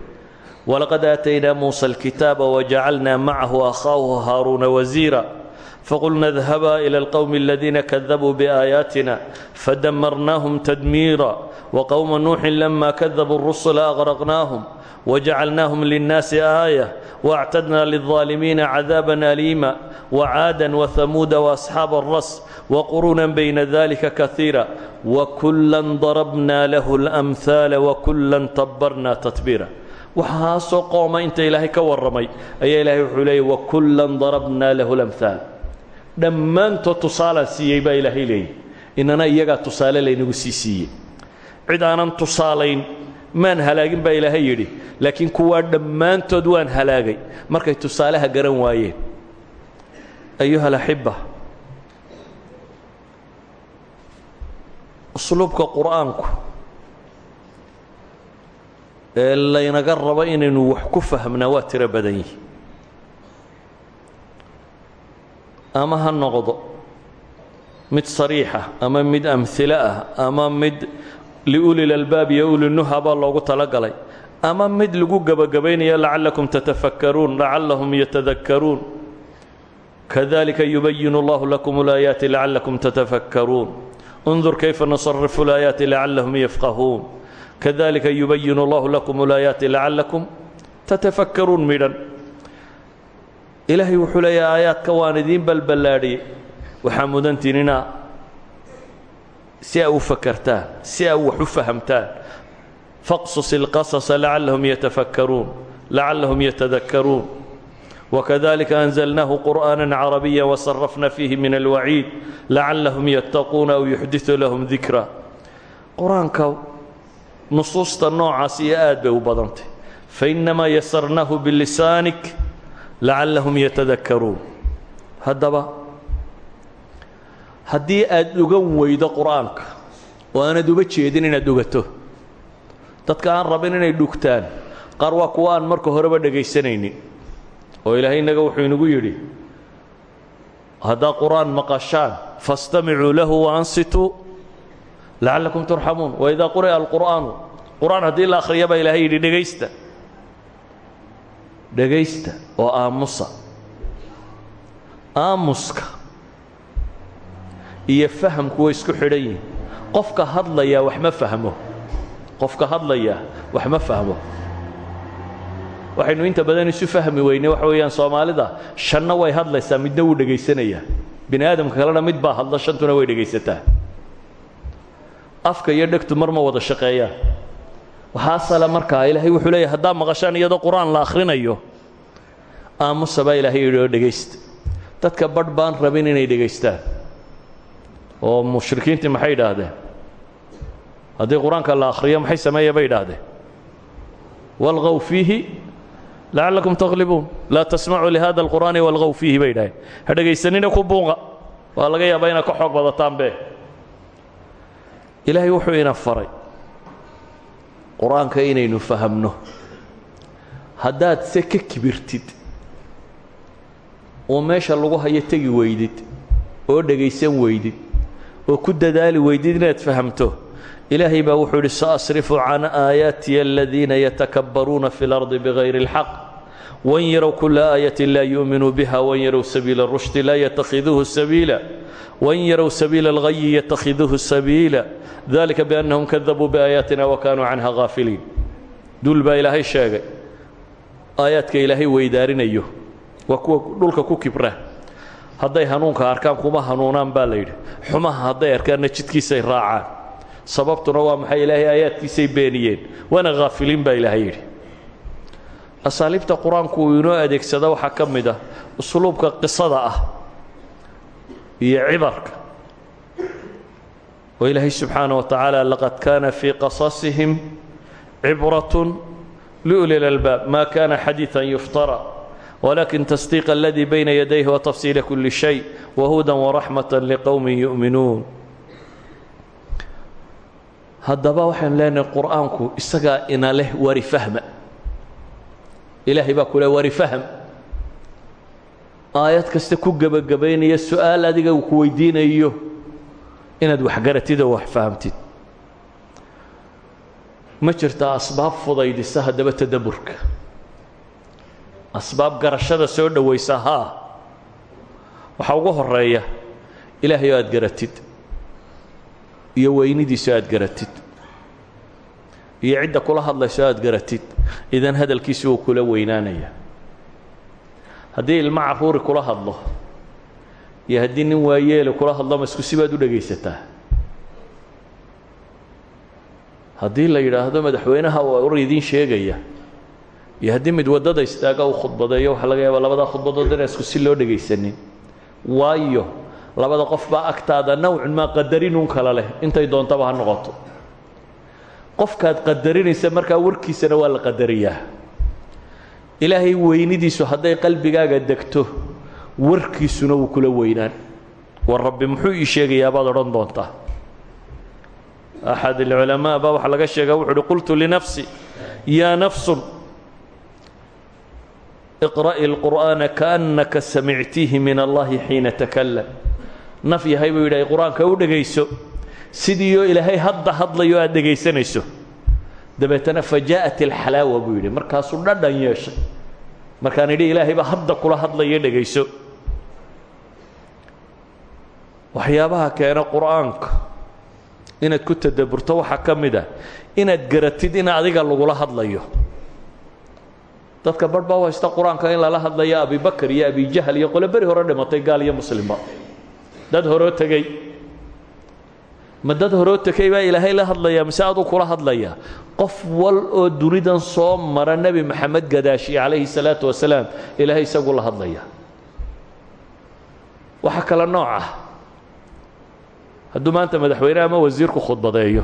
walaqad aataynaa muusa alkitaaba wajacalnaa macahu akhaahu haaruuna wasiira faqulna idhabaa ila alqowmi aladiina kadabuu biaayaatina fadamarnaahum tadmiira. Waqowma nuuxin lama kadabuu rusula aqraqnaahum وجعلناهم للناس آية واعتدنا للظالمين عذابا أليما وعادا وثمود وأصحاب الرس وقرونا بين ذلك كثيرا وكلا ضربنا له الأمثال وكلا تبرنا تتبيرا waxaasoo qooma inta ilaahay ka warramay ayaa ilaahay wuxuu leeyay wakullan darabnaa lahu lamhaal dhammaantood tusaalaan siiyey baa ilaahay leeyay inana iyagaa tusaale laynagu sii siiyey cid aanan tusaalayn maan halaagin baa ilaahay yidhi laakiin kuwaa dhammaantood waan halaagay. Markay tusaalaha garan waayeen. Ayuha alaxiba usluubka qur'aanku ee laynaga rabo inaynu wax ku fahmnaa waa tiro badan yihi ama ha noqdo mid sariixa ama mid amhilo ah ama mid liulil albaab iyo ulinuha baa loogu talagalay. Ama mid lagu gebagabaynayo lacalakum tatafakkaruun lacallahum yatadakkaruun. Kadalika yubayinu allahu lakum alaayaati lacalakum tatafakkaruun. Undur kayfa nusarifu alaayaati lacallahum yafqahuun. Kadalika yubayinu allahu lakum alaayaati lacalakum tatafakkaruun midhan ilaahay wuxuu leeyahay aayaadka waan idiin mudantiinina si a u fakartaan si a wax u fahamtaan faqsus ilqasasa lacallahum yatafakkaruun lacallahum yatadakkaruun. Wakadalika anzalnaahu qur'aana carabiya wasarafna fiihi min alwaciid lacallahum yattaquuna aw yuxdiu lahum dikra. Qur'aanka nusuusta noocaas iyo aad bay u badantay. Fainamaa yasarnaahu bilisaanik lacallahum yatadakkaruun. Haddaba haddii aad dhugan weydo qur'aanka oo aanad uba jeedin inaad dhugato dadka aan rabin inay dhugtaan qaar waa kuwa aan marka horeba dhegaysanaynin oo ilaahay innaga wuxuu inagu yidhi haddaa qur'aan maqashaan faاstamicuu lahu waansituu lacallakum turxamuun. Waidaa quri'a alqur'aanu qur'aan haddii la akhriya baa ilaahay yidhi dhegaysta dhegaysta oo aamusa aamuska iyo fahamku way isku xidhan yihiin qofka hadlayaa wax ma fahmo. Qofka hadlayaa wax ma fahmo. Waxaynu inta badan isu fahmi weynay waxa weeyaan soomaalida shanna way hadlaysaa midna wuu dhegaysanayaa. Bini aadamka kalena mid baa hadla shantuna way dhegaysataa. Afka iyo dhegtu mar ma wada shaqeeyaan waxaa asala markaa ilaahay wuxuu leeyahy haddaa maqashaan iyadoo qur'aan la akhrinayo aamusa baa ilaahay yidhi oo dadka badh baan rabin inay dhegaystaan oo mushrikiintii maxay idhaahdeen haddii qur'aanka la akhriyo maxay sameeya bay idhaahdeen walqow fiihi lacallakum taglibuun laa tasmacuu lihada alqur'aani walqow fiihi bay ku buuqa waa laga yaabaa inaad ka xoog badataanbe. Ilaahay wuxuu ina faray. Qur'aanka inaynu fahamno. Haddaad se kibirtid oo meesha lagu hayo tegi weydid oo dhegaysan weydid oo ku dadaali weydid inaad fahamto ilaahay baa wuxuu idhi saasrifu can aayaatiya aladiina yatakabbaruuna fi اlardi bigayri اlxaq wan yarow kula aayatin laa yuuminuu biha wan yarow sabiila اrushdi laa yatakhiduuhu sabiila wan yarow sabiila اlgayi yatakhiduuhu sabiila dalika biannahum kadabuu biaayaatina wa kaanuu canha haafiliin duul baa ilaahay sheegay aayaadka ilaahay weydaarinayo waa kuwa dhulka ku kibra hadday hanuunka arkaan kuma hanuunaan baa la yidhi. Xumaha hadday arkaanna jidkiisay raacaan. Sababtuna waa maxay ilaahay aayaadkiisay beeniyeen? Waana haafiliin baa ilaahay yidhi. Asaaliibta qur'aanku uu inoo adeegsada ah usluubka qisada ah iyo cibarka. Oo ilaahay subxaana wa tacaala laqad kaana fii qasasihim cibratun liuli lalbaab ma kana xadiiثan yuftara wlakin tasdiiq aladii bayna yadayhi watafsiila kuli shay wahudan waraxmat liqowmi yu'minuun haddaba waxaan leenahay qur'aanku isagaa ina leh wari fahma ilaahay baa ku leh wari fahm aayad kasta ku gebagabaynaya su'aal adiga uu ku weydiinayo inaad waxgaratid oo wax fahamtid ma jirtaa asbaab fudaydisa haddaba tadaburka asbaab garashada soo dhowaysa haa waxaa ugu horreeya ilaahay oo aad garatid iyo weynidiiso aad garatid iyo cidda kula hadlayso aad garatid idan hadalkiisi uu kula weynaanaya. Haddii ilmo carruuri kula hadlo iyo haddii nin waayeele kula hadlo ma isku sibaad u dhegaysataa? Haddii la yidhaahdo madaxweynaha war idiin sheegaya iyo haddii mid waddada istaaga uu khudbadeeyo waxaa laga yaabaa labadaa khudbadood isku si loo dhegaysanin. Waayo labada qof baa agtaada nawcun maa qadarinuun kala leh. Intay doontaba ha noqoto. Qofkaad qadarinaysa markaa warkiisana waa la qadariyaa. Ilaahay weynidiisu hadday qalbigaaga degto warkiisuna wuu kula weynaan. War rabbi muxuu ii sheegayaa baad odhan doontaa? Axad alculamaa baa waxaa laga sheegaa wuxu uhi qultu linafsi yaa nafsun iqra'i اlqur'aana kaannaka samictiihi min allahi xiina takalam naf yahay buu yidhahay qur'aanka u dhegayso sidiioo ilaahay hadda hadlayo aad dhegaysanayso dabeetana fajaa'at alxalaawa buu yidhi markaasuu dhadhan yeeshay markaan idhi ilaahay baa hadda kula hadlaya dhegayso waxyaabaha keena qur'aanka inaad ku tadaburto waxaa ka mid ah inaad garatid in adiga lagula hadlayo dadka barh baa u haysta qur'aanka in lala hadlayo abibakar iyo abijahal iyo qole beri hore dhimatay gaal iyo muslimba dad horoo tegey. Ma dad horoo tegay baa ilaahay la hadlayaa mise aduu kula hadlaya qof wal oo dunidan soo mara nebi maxamed gadaashi calayhi salaatu wasalaam ilaahay isagu la hadlaya waxaa kale nooc ah. Hadduu maanta madaxweyne ama wasiirku khudbadeeyo.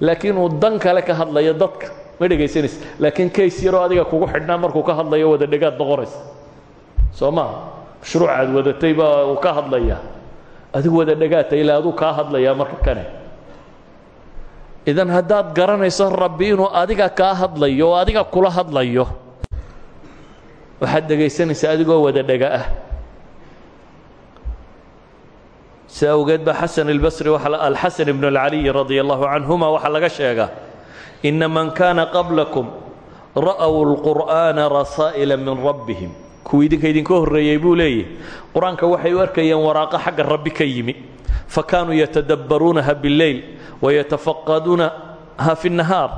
Laakiin uu dan kale ka hadlayo dadka ma dhegaysanaysa laakiin kays yaroo adiga kugu xidhnaa markuu ka hadlayo wada dhegaad noqonaysa soo maa mashruuc aad wadatay ka hadlaya adigu wada dhegaata ilaa aduu kaa hadlayaa idan haddaad garanayso rabbi adiga kaa hadlayo adiga kula hadlayo waxaad dhegaysanaysaa adigoo wada dhega ah. Si awgeed baa xasan albasri alxasan ibnu alcaliy radia allahu canhuma waxaa ina man kaana qablakum ra'w lqur'aana rasaa'ila min rabbihim. Kuwii idinka idinka buu leeyahay qur'aanka waxay u waraaqo xagga rabbi ka yimi. Fa kaanuu yatadabbaruunaha bileyl wayatafaqaduunaha fi nahaar.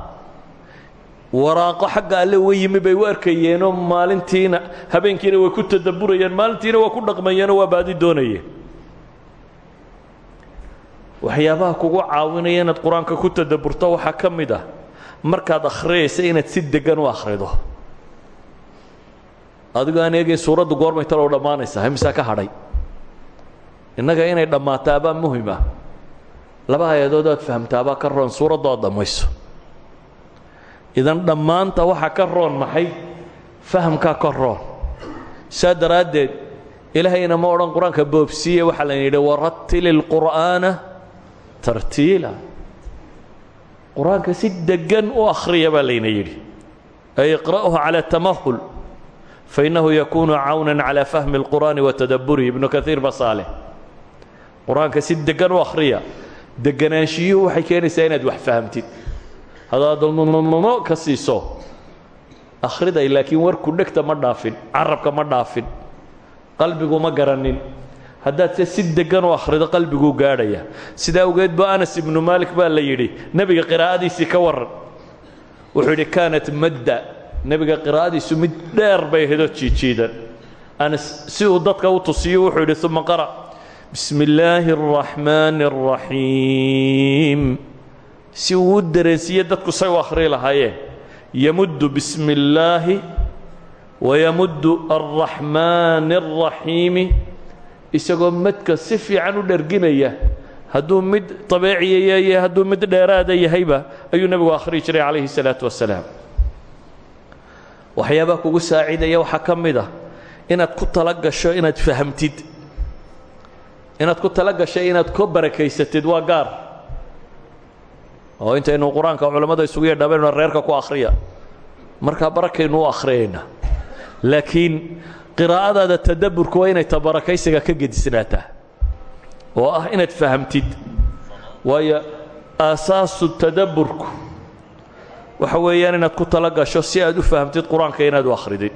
Waraaqo xagga alle uga yimi bay u arkayeenoo habeenkiina way ku tadabburayeen maalintiina waa ku dhaqmayeenoo waa baadi doonayeen. Waxyaabaha kugu caawinaya inaad ku tadabburto waxaa ka markaad akhriyaysa inaad si deggan u akhrido. Adigoo aan eegayn suuraddu goormay talow dhammaanaysaa himisaa ka hadhay? Innaga inay dhammaataabaa muhiim ah laba hay'adood aad fahamtaabaa ka roon suuraddu aad idan dhammaanta waxaa ka roon maxay? Fahamkaa ka roon. Saa ilaahayna ma odhan qur'aanka boobsiiye waxaa la yidhi waratili اlqur'aana tartiila qur-aanka si deggan u akhriya baa layna yidhi ay iqra'uhu calى tamahul fainahu yakunu cawna calى fahmi اlqur'aani wa tadabburihi ibnu kaiir basaaleh qur-aanka si deggan u akhriya degganaanshiyuhu waxay keenaysaa inaad wax fahamtid haddaad nunununo ka siiso akhriday laakiin warku dhegta ma dhaafin carabka ma dhaafin qalbigu ma garanin haddaad se si deggan u akhrido qalbiguu gaadhaya. Sidaa ba anas ibnu maalik baa la yidhi nebiga qiraa'adiisii ka waran wuxuu yidhi kaanat madda. Nebiga qiraa'adiisu mid dheer bay ahaydoo jiijiidan. Anas si uu dadka u tusiyo wuxuu yidhi uma qara. Bismi si uu u dadku say u akhrii lahaayeen. Yamuddu bismi illaahi wayamuddu alraxmaani isagoo madka si fiican u dherginaya hadduu mid dabeeciya iyo hadduu mid dheeraada yahayba ayuu nebigu akhriyi jiray calayhi salaatu wasalaam waxyaabaha kugu saacidaya waxaa ka ah inaad ku tala gasho inaad fahamtid. Inaad ku tala gashay inaad ka barakaysatid waa gaar. Oo intaynu qur'aanka isugu yadhaabeyno reerka ku akhriya. Markaa barakaynu u laakiin qiraa'adaada tadabburku waa inay ta barakaysiga ka gedisnaataa oo ah inaad fahamtid. Waayo aasaasu tadabburku waxa weeyaan inaad ku tala si aad u fahamtid qur'aanka inaad u akhridid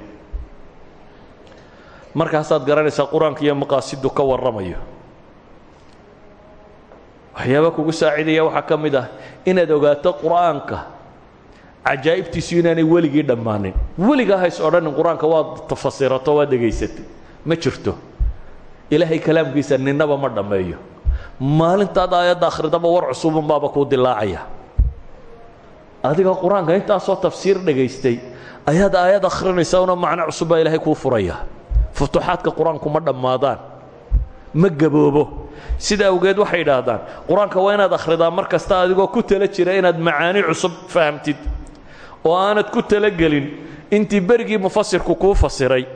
markaasaad garanaysaa qur'aanka iyo maqaasidu ka warramayo. Waxyaaba kugu saacidaya waxaa ka ah inaad ogaato qur'aanka cajaa'ibtiisu inaanay weligii dhammaanin. Weligaa hays odhanin qur'aanka waad tafasirato waad dhegaysatay ma jirto. Ilaahay kalaamkiisa ninaba ma dhammeeyo. Maalintaad aayadda akhridaba war cusubunbaaba kuu dilaacaya adiga qur'aanka intaasoo tafsiir dhegaystay ayaad aayad akhrinaysa una macno cusub baa ilaahay kuu furaya. Futuuxaadka qur'aanku ma dhammaadaan. Ma gaboobo. Sida awgeed waxay idhaahdaan qur'aanka waa inaad akhridaa mar kasta adigoo ku tala jira inaad macaani cusub fahamtid oo aanad ku talagelin. Intii berigii mufasirku kuu fasiray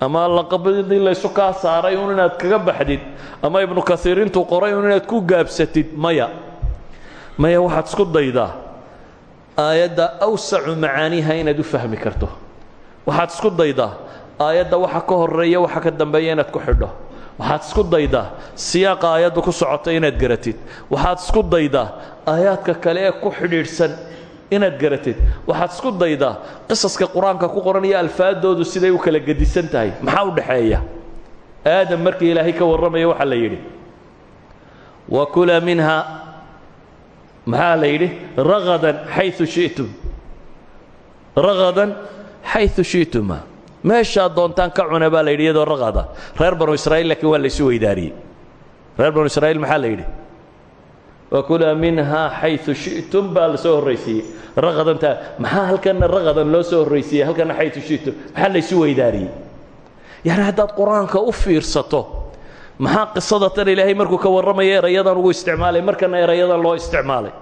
ama laqabadii laysu kaa saaray un inaad kaga baxdid ama ibnu kaiir intuu qoray un inaad ku gaabsatid maya. Maya waxaad isku daydaa. Aayadda awsacu macaaniha inaad u fahmi karto. Waxaad isku daydaa. Aayadda waxa ka horreeya waxa ka dambeeya inaad ku xidho. Waxaad isku daydaa. Siyaaqa aayaddu ku socota inaad garatid. Waxaad isku daydaa. Aayaadka kale ee ku xidhiidhsan inaad garatid. Waxaad isku daydaa. Qisaska qur'aanka ku qoran iyo alfaadoodu siday u kala gedisan tahay. Maxaa u dhaxeeya aadam markii ilaahay ka warramaya waxaa la yidhi wa kula minha. Maxaa la yidhi? Ragadan xayu shi'tum. Ragadan xayu shi'tuma. Meeshaad doontaan ka cuna baa la yidhi iyadoo raqada reer banu israa'iil laakiin waa laysu weydaariyey. Reer banu israa'iil maxaa la yidhi wakulaa minhaa xayu shi'tum baa la soo horraysiiyey raqadanta maxaa halkanna raqadan loo soo horraysiiyey halkanna xayu shi'tum maxaa laysu weydaariyey yacni haddaad qur'aanka u fiirsato maxaa qisada tan ilaahay markuu ugu isticmaalay markana erayadan loo isticmaalay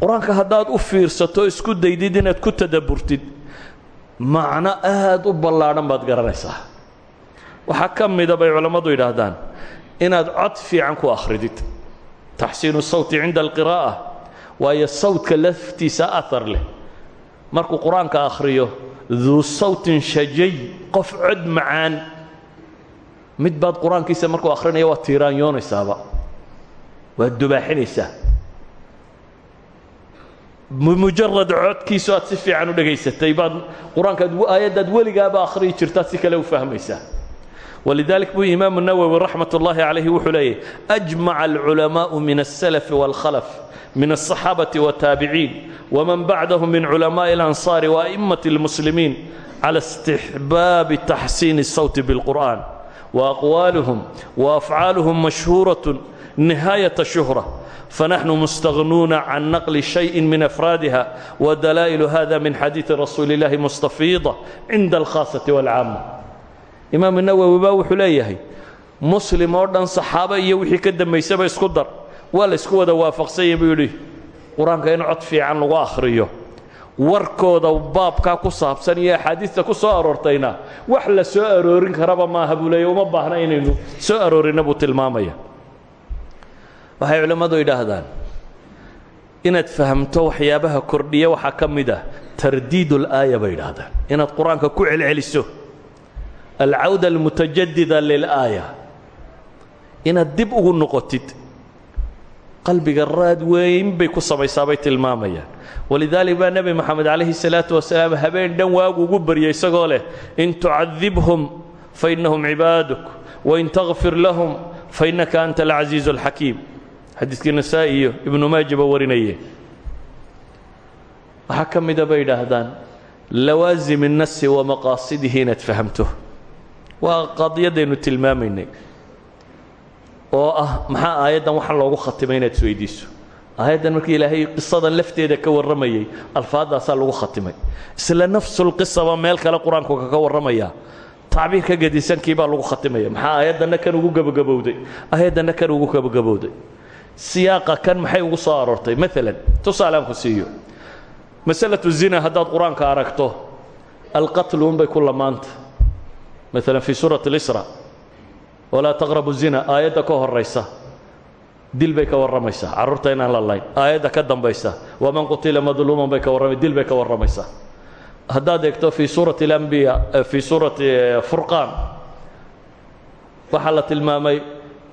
qur'aanka u fiirsato isku daydid inaad ku tadabburtid macno aad u ballaadhan baad garanaysaa waxaa ka mida bay inaad cod fiican ku akhridid taxsiinu sawti cinda alqiraa'a waayo sawdka laftiisa ahar leh markuu qur'aanka akhriyo duu sawtin shajay qof cod macaan mid baad qur'aankiisa markuu akhrinaya waad tiiraanyoonaysaaba waad dubaaxinaysaa mujarad codkiisu aad si fiican u dhegaysatay baad qur'aankaad aayaddaad weligaaba akhriyi jirtaad si kale u fahmaysaa walidalik buu imaamu nawowi raxmat ullaahi calayhi wuxuu leeyahy ajmaca alculamaa'u min alsalafi waalkhalaf min alsaxaabati wataabiciin waman bacdahum min culamaa'i alansaari wa a'immati almuslimiin cala istixbaabi taxsiini asawti bilqur'an wa aqwaaluhum wa afcaaluhum mashhuuratun nihaayata shuhra fanaxnu mustaqnuuna can naqli shayin min afraadiha wa dalaa'ilu hada min xadiidi rasuuli illahi mustafiida cinda alkhaasati waalcaama imaam nawowi baa wuxuu leeyahay muslim oo dhan saxaabo iyo wixii ka dambaysaba isku dar. Waa la isku wada waafaqsanya buu yidhi qur'aanka in cod fiican lagu akhriyo warkooda baabkaa ku saabsan iyo axaadiista ku soo aroortayna wax la soo aroorin karaba maaha buu uma baahna inaynu soo aroorinna buu tilmaamaya waxay culimmadu idhaahdaan inaad fahamto waxyaabaha kordhiya waxaa ka mid ah tardiid bay idhaahdaan inaad qur'aanka ku celceliso alcawda almutajadida lilaaya inaad dib ugu noqotid qalbiga raad weyn bay ku samaysaa bay tilmaamayaan walidaalik baa nebi moxamed calayhi salaatu wasalaam habeen dhan waagu ugu baryay isagoo leh in tucadibhum fainahum cibaaduk wain takfir lahum fainaka anta alcasiizu alxakiim xadiiskii nasaa-i iyo ibnu maaja ba warinayeen waxaa ka mida bay yidhaahdaan lawaasim الnasi wa maqaasidihi inaad fahamto waa qadiyadaynu tilmaamaynay oo ah maxaa aayaddan waxaan loogu khatimay inaad isweydiiso aayaddan markii ilaahay qisadan lafteeda ka warramayay alfaaddaasaa lagu khatimay. Isla nafsulqisaba meel kale qur'aanku kaga warramaya tacbiir ka gedisankii baa lagu khatimaya. Maxaa aayaddanna kan ugu gebagabowday aayaddanna kan ugu gebagabowday siyaaqa kan maxay ugu soo aroortay? Maalan tusaalaan ku siiyo. Masalatu zina haddaad qur'aanka aragto alqatlu unbay ku lamaanta maalan fii suurati اlisra walaa taqrabu zina aayadda ka horaysa dil bay ka warramaysaa carruurta inaan la layn aayadda ka dambaysa. Waman qutila madluuman bay ka warramay dil bay ka warramaysaa haddaad eegto fii suurati اlambiya fii suurati furqaan waxaa la tilmaamay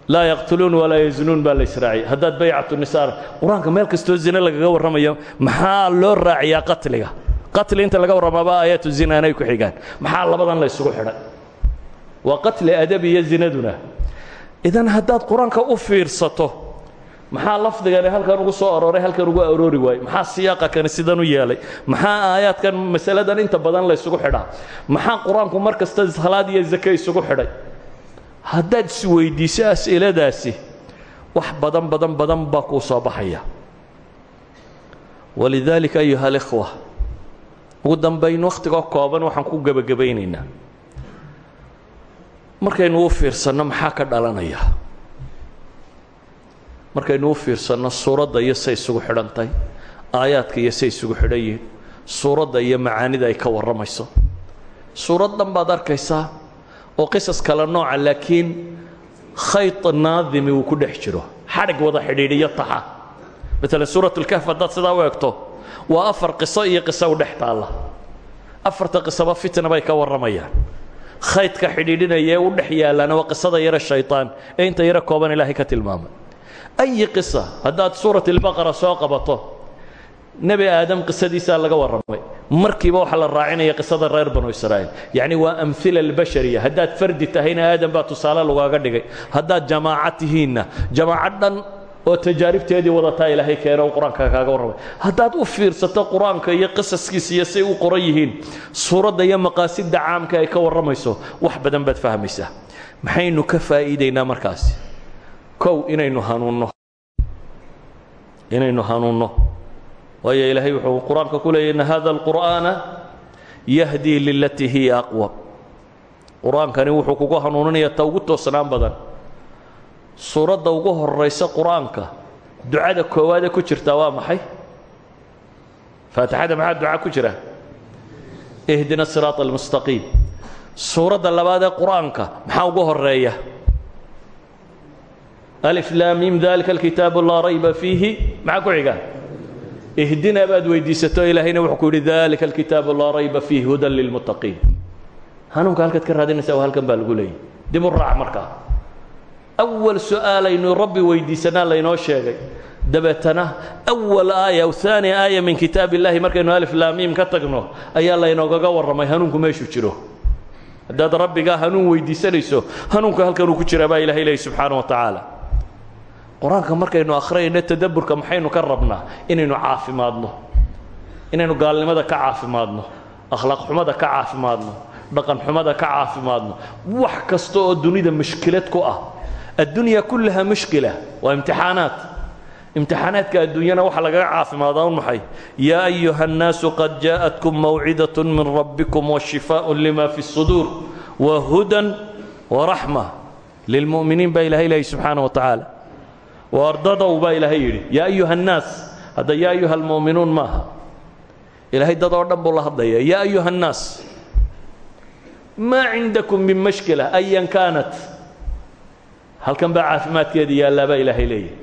laa yaqtuluun walaa yaznuun baa la israaciyay. Haddaad baycatu nisaa qur'aanka meel kastoo zine lagaga warramayo maxaa loo raaciyaa qatliga? Qatli inta laga warramaaba aayaatu zina anay ku xigaan. Maxaa labadan la ysugu xidhay waa qatli adabi iyo idan haddaad qur'aanka u fiirsato maxaa lafdigani halkan ugu soo arooray halkan ugu aroori waayey? Maxaa siyaaqa kani sidan u yeelay? Maxaa aayaadkan masaladan inta badan la ysugu xidhaa? Maxaa qur'aanku salaad iyo zake isugu xidhay? Haddaad isweydiiso as'iladaasi wax badan badan badan baa kuu soo baxaya. Walidaalika ayuha alikhwa ugu dambayn wakhtigoo kooban waxaan ku gebagabaynaynaa markaynu u fiirsanno maxaa ka dhalanaya markaynu u fiirsanno suuradda iyo say isugu xidhantahay aayaadka iyo say isugu xidhan yihiin suuradda iyo macaanida ay ka warramayso suurad dhan baad arkaysaa oo qisas kale nooca laakiin khayط naadimi uu ku dhex jiro xadhig wada xidhiidhiyo taxa maalan suuraة اlkahf haddaad sidaa u egto waa afar qiso iyo qiso u dhex taalla afarta qisaba fitna bay ka warramayaan khaydka xidhiidhinaya ee u dhex yaallana waa qisada yare shayطaan ee inta yaro kooban ilaahay ka tilmaamay. Ayi qisa haddaad suurat albaqara soo qabato nebi aadam qisadiisaa laga warramay. Markiiba waxaa la raacinaya qisada reer banu israa'iil. Yacni waa amhila albashariya. Haddaad fardi tahayna aadam baa tusaale lagaaga dhigay. Haddaad jamaaca tihiinna jamaacad dhan oo tajaaribteedii wadataa ilaahay keeno u qur'aanka kaaga warramay haddaad u fiirsato qur'aanka iyo qisaskiisa iyo say u qoran yihiin suuradda iyo maqaasidda caamka ay ka warramayso wax badan baad fahmaysaa. Maxaynu ka faa'iidaynaa markaasi? Kow inaynu hanuunno. Inaynu hanuunno. Waayo ilaahay wuxuu qur'aanka ku leeyay ina hada alqur'aana yahdii lilatii hiya aqwam qur'aankani wuxuu kugu hanuuninaya ta ugu toosnaan badan suuradda ugu horaysa qur'aanka ducada koowaadee ku jirtaa waa maxay? Faatixada maxaa duca ku jira? Ihdina siraaط almustaqiim suuradda labaadee qur'aanka maxaa ugu horreeya alif laamim dalika alkitaabu laa rayba fiihi. Maxaa ku xiga? Ihdina baad weydiisato ilaahayna wuxuu ku yidhi dalika alkitaabu laa rayba fiihi hudan lilmuttaqiin. Hanuunka halkaad ka raadinaysa waa halkan baa lagu leeyay dib u raac markaa awal su'aalaynu rabbi weydiisanaa laynoo sheegay dabeetana awal aaya aw haani aaya min kitaab illahi markaynu alif laamiim ka tagno ayaa laynoogaga warramay hanuunku meeshuu jiro haddaad rabbigaa hanuun weydiisanayso hanuunka halkanuu ku jiraa baa ilahay leeyay subxaana wa tacaala qur'aanka markaynu akhriyayno tadabburka maxaynu ka rabnaa inaynu caafimaadno inaynu gaalnimada ka caafimaadno akhlaaq xumada ka caafimaadno dhaqan xumada ka caafimaadno wax kasta oo dunida mushkilad ku ah addunya kullaha mushkila waa imtixaanaat imtixaanaadka adduunyana waxa lagaga caafimaadaa un maxay yaa ayuha الnaasu qad jaaءatkum mawcidaة min rabbikum washifaaء lima fi الsuduur wahudan waraxma lilmu'miniin baa ilahay leeyay subxaana wa tacaala waardadow baa ilaahay yidhi yaa ayuha الnaas hadda yaa ayuha almu'minuun maaha ilaahay dad oo dhan buu la hadlaya yaa ayuha الnaas maa cindakum min mashkila ayan kaanat halkan baa caafimaadkeeda yaallaa baa ilaahay leeyahy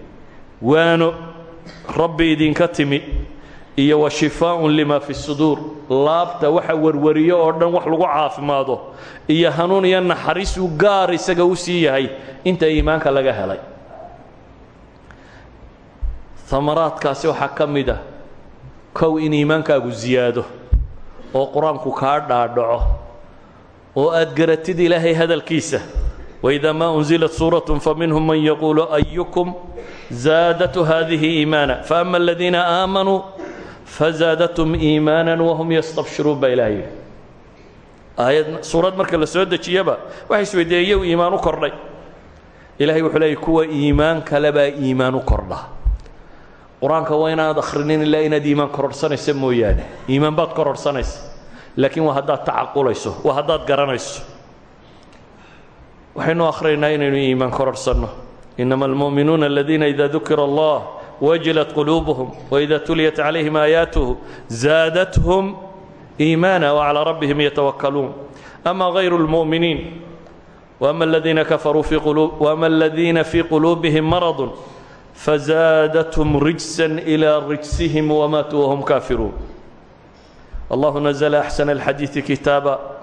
waano rabbi idinka timi iyo wa shifaaءun lima fi suduur. Laabta waxa warwariyo oo dhan wax lagu caafimaado iyo hanuun iyo naxariis uu gaar isaga u sii yahay inta iimaanka laga helay. Amaraadkaasi waxaa ka mid ah kow in iimaankaagu ziyaado oo qur'aanku kaa dhaadhaco oo aad garatid ilaahay hadalkiisa وإذا ما أنزلت سورة فمنهم من يقول أيكم زادت هذه إيمانا فأما الذين آمنوا فزادتهم إيمانا وهم يستبشرون بإلهي آية سورة مركز لسودة جيبا وحي سويدية وإيمان كرني إلهي وحلي كوا إيمان كلبا إيمان كرنا قرآن كوينا دخرنين إلا إن دي إيمان كرر سنة سمو يعني إيمان بات كرر سنة لكن وهدات تعقل يسو وهدات قرن يسو waxaynu akhriaynaa inaynu iimaan kororsanno. inama almu'minuuna aladiina ida dukira allah wajilat quluubuhum waida tuliyat calayhim aayaatuhu zaadathum iimaana wacalaa rabbihim yatawakkaluun ama hayru lmu'miniin waama aladiina kafaruu waama aladiina fii quluubihim maradun fzaadathum rijsan ilىa rijsihim wamaatuu wahum kaafiruun allahu nazla axsana alxadiidi kitaaba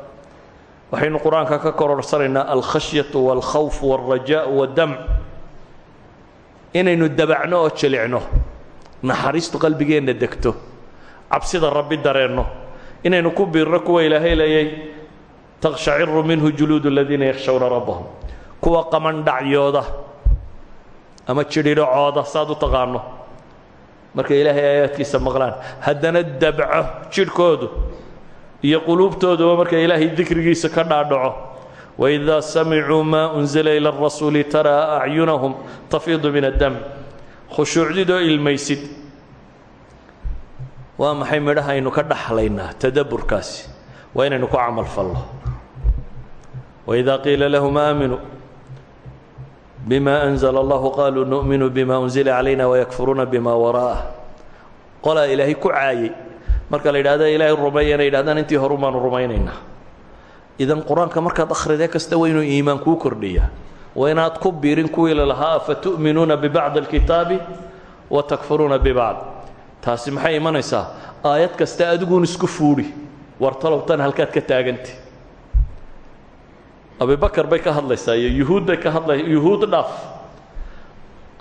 waxaynu qur'aanka ka kororsanaynaa alkhashyatu waalkhawf waalrajaء waddamc inaynu dabacno oo jilicno naxariistu qalbigeenna degto cabsida rabbi dareenno. inaynu ku biirno kuwa ilaahay leeyay takshaciru minhu juluudu aladiina yakhshawna rabbahum. kuwa qamandhacyooda ama jidhidhacooda saad u taqaano. markay ilaahay aayaadkiisa maqlaan haddana dabco jidhkoodu iyo quluubtooduba marka ilaahay dikrigiisa ka dhaadhaco. Waidaa samicuu maa unzila ila arasuuli taraa acyunahum tafiidu min addam khushuucdidoo ilmaysid. Waa maxay midhaha aynu ka dhaxlaynaa tadabburkaasi waa inaynu ku camal fallo waidaa qiila lahum aaminuu bima anzla allahu qaluu nu'minu bima unzila calayna wayakfuruuna bima waraa'ah qolaa ilaahay ku caayay marka la yidhahda ilaahay rumeeya inay intii horu baanu rumaynaynaa. Idan qur'aanka markaad kasta waa inuu iimaan kuu kordhiyaa. Inaad ku biirin kuwii lalahaa afatu'minuuna bibacdi alkitaabi wa takfuruuna bibacd. Taasi maxay imanaysaa? Aayad kasta adiguun isku fuudhi war talow tan halkaad ka taagantay abibakar bay ka hadlaysaa iyo bay ka hadlay yuhuud dhaaf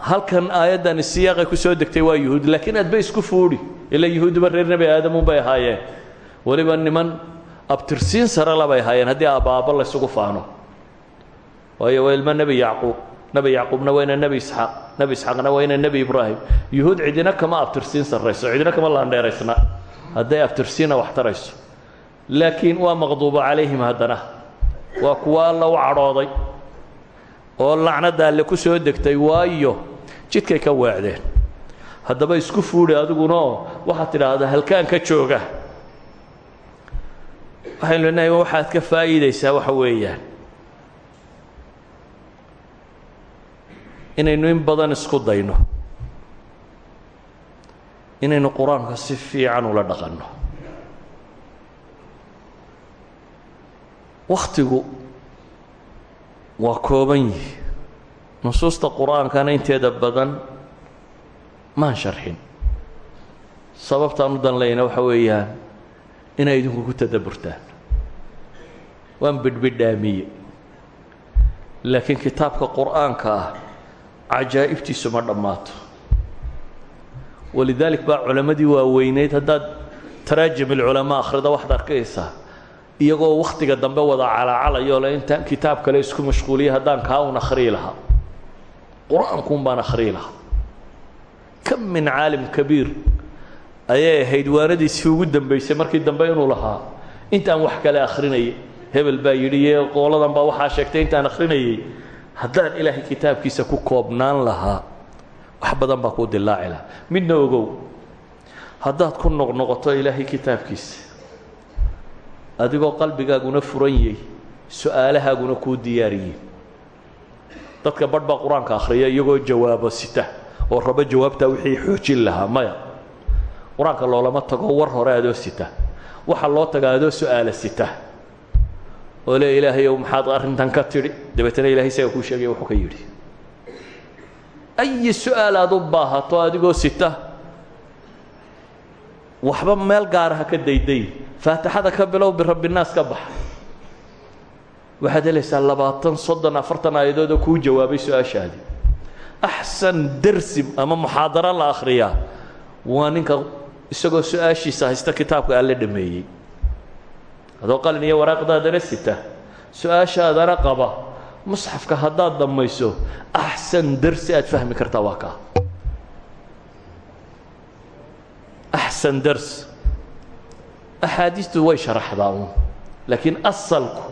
halkan aayaddani siyaaqay ku soo degtay waa yuhuud laakiin aadba isku fuudhi ilaa yuhuudduba reer nebi aadamun bay ahaayeen. Weliba niman abtirsiin sare labay ahaayeen haddii aabbaabo laysugu faano. Waayo waa ilmo nebi yacquub. Nebi yacquubna waa ina nebi isxaaq. Nebi isxaaqna waa ina nebi ibraahim. Yuhuud cidina kama abtirsiin sarrayso cidina kama laandheeraysna. Hadday abtirsiina wax tarayso. Laakiin waa maqduubo calayhim haddana. Waa kuwa alla u cadhooday. Oo lacnadda alle ku soo degtay waayo jidkay ka waacdeen haddaba isku fuudhi adiguna oo waxaad tidhaahdaa halkaan ka jooga. Waxaynu leenahay waxaad ka faa'iidaysaa waxa weeyaan. Inaynu in badan isku dayno. Inaynu qur'aanka si fiican ula dhaqanno. Wakhtigu waa kooban yihi nusuusta qur'aankana inteeda badan maan sharxin. Sababtaan u danlayna waxa weeyaan inay idinku ku tadabburtaan waan bidhbidhaamiye. Laakiin kitaabka qur'aanka ah cajaa'ibtiisu ma dhammaato. Walidaalik baa culammadii waaweyneyd haddaad taraajim ilculamaa akhrida waxaad arkaysaa. Iyagoo wakhtiga dambe wada calaacalayoo le intaan kitaab kale isku mashquuliya haddaan kaa un akhriyi lahaa qur'aankuun baan akhriyi lahaa. Kam min caalim kabiir ayay ahayd waanadiisii ugu dambaysay markii dambe inuu lahaa. Intaan wax kale akhrinayay. Hebel baa yidhi iyo baa waxaa sheegtay intaan akhrinayay. Haddaan ilaahay kitaabkiisa ku koobnaan lahaa wax badan baa kuu dilaaci lahaa. Midna ogow haddaad ku noqnoqoto ilaahay kitaabkiisa adigoo qalbigaaguna furan yahy su'aalahaaguna kuu diyaariyey dadka badh baa qur'aanka akhriya iyagoo jawaabo sita oo rabo jawaabtaa wixii xoojin lahaa maya. Qur'aanka loolama tago war hore adoo sita. Waxaa loo tagaa adoo su'aala sita. Oo le ilaahayow maxaad arrintan ka tidhi? Dabeetana ilahay isaga kuu sheegaya wuxuu ka yidhi. Ayi su'aal aad u baahato adigoo sita. Waxba meel gaara ha ka dayday. Faatixada ka bilow birabbinaas ka baxa waxaad helaysaa labaatan soddon afartan aayadood oo kuu jawaabay su'aashaadii axsan dersi ama muxaadaro la akhriyaa waa ninka isagoo su'aashiisa haysta kitaabka alle dhameeyey. Adoo qalin iyo waraaqdaadana sita. Su'aashaadana qaba. Musxafka haddaad dhammayso axsan dersi aad fahmi kartaa waa kaa axsan ders axaadiistu way sharaxdaa uun laakiin asalku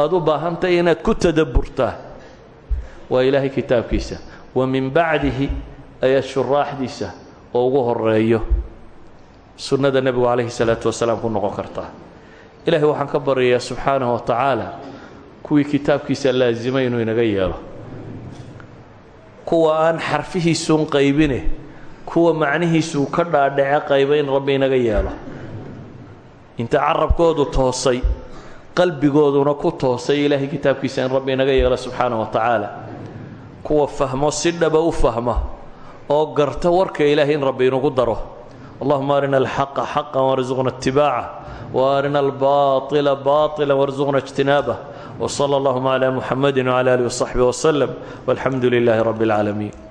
aad u baahantahay inaad ku tadabburtaa waa ilaahay kitaabkiisa. Wa min bacdihi ayaad shuraaxdiisa oo ugu horeeyo sunnada nebigu calayhi salaatu wasalaam ku noqon kartaa ilaahay waxaan ka baryayaa subxaanahu wa tacaala kuwii kitaabkiisa laasimay inuu inaga yeelo. Kuwa aan xarfihiisuun qaybine kuwa macnihiisuu ka dhaadhace qayba in rabbi inaga yeelo. Inta carabkoodu toosay qalbigooduna ku toosay ilaahay kitaabkiisa in rabbi naga yeelo subxaana wa tacaala. Kuwa fahmo si dhaba u fahma oo garta warka ilaahay in rabbi inugu daro. Allahuma arina alxaqa xaqan warsuqna itibaaca wa arina albaaila baila warsuqna ijtinaabah wsala allahuma cala muxamadi wcala alih wasaxbi waslem walxamdu lilaahi rabbi اlcaalamiin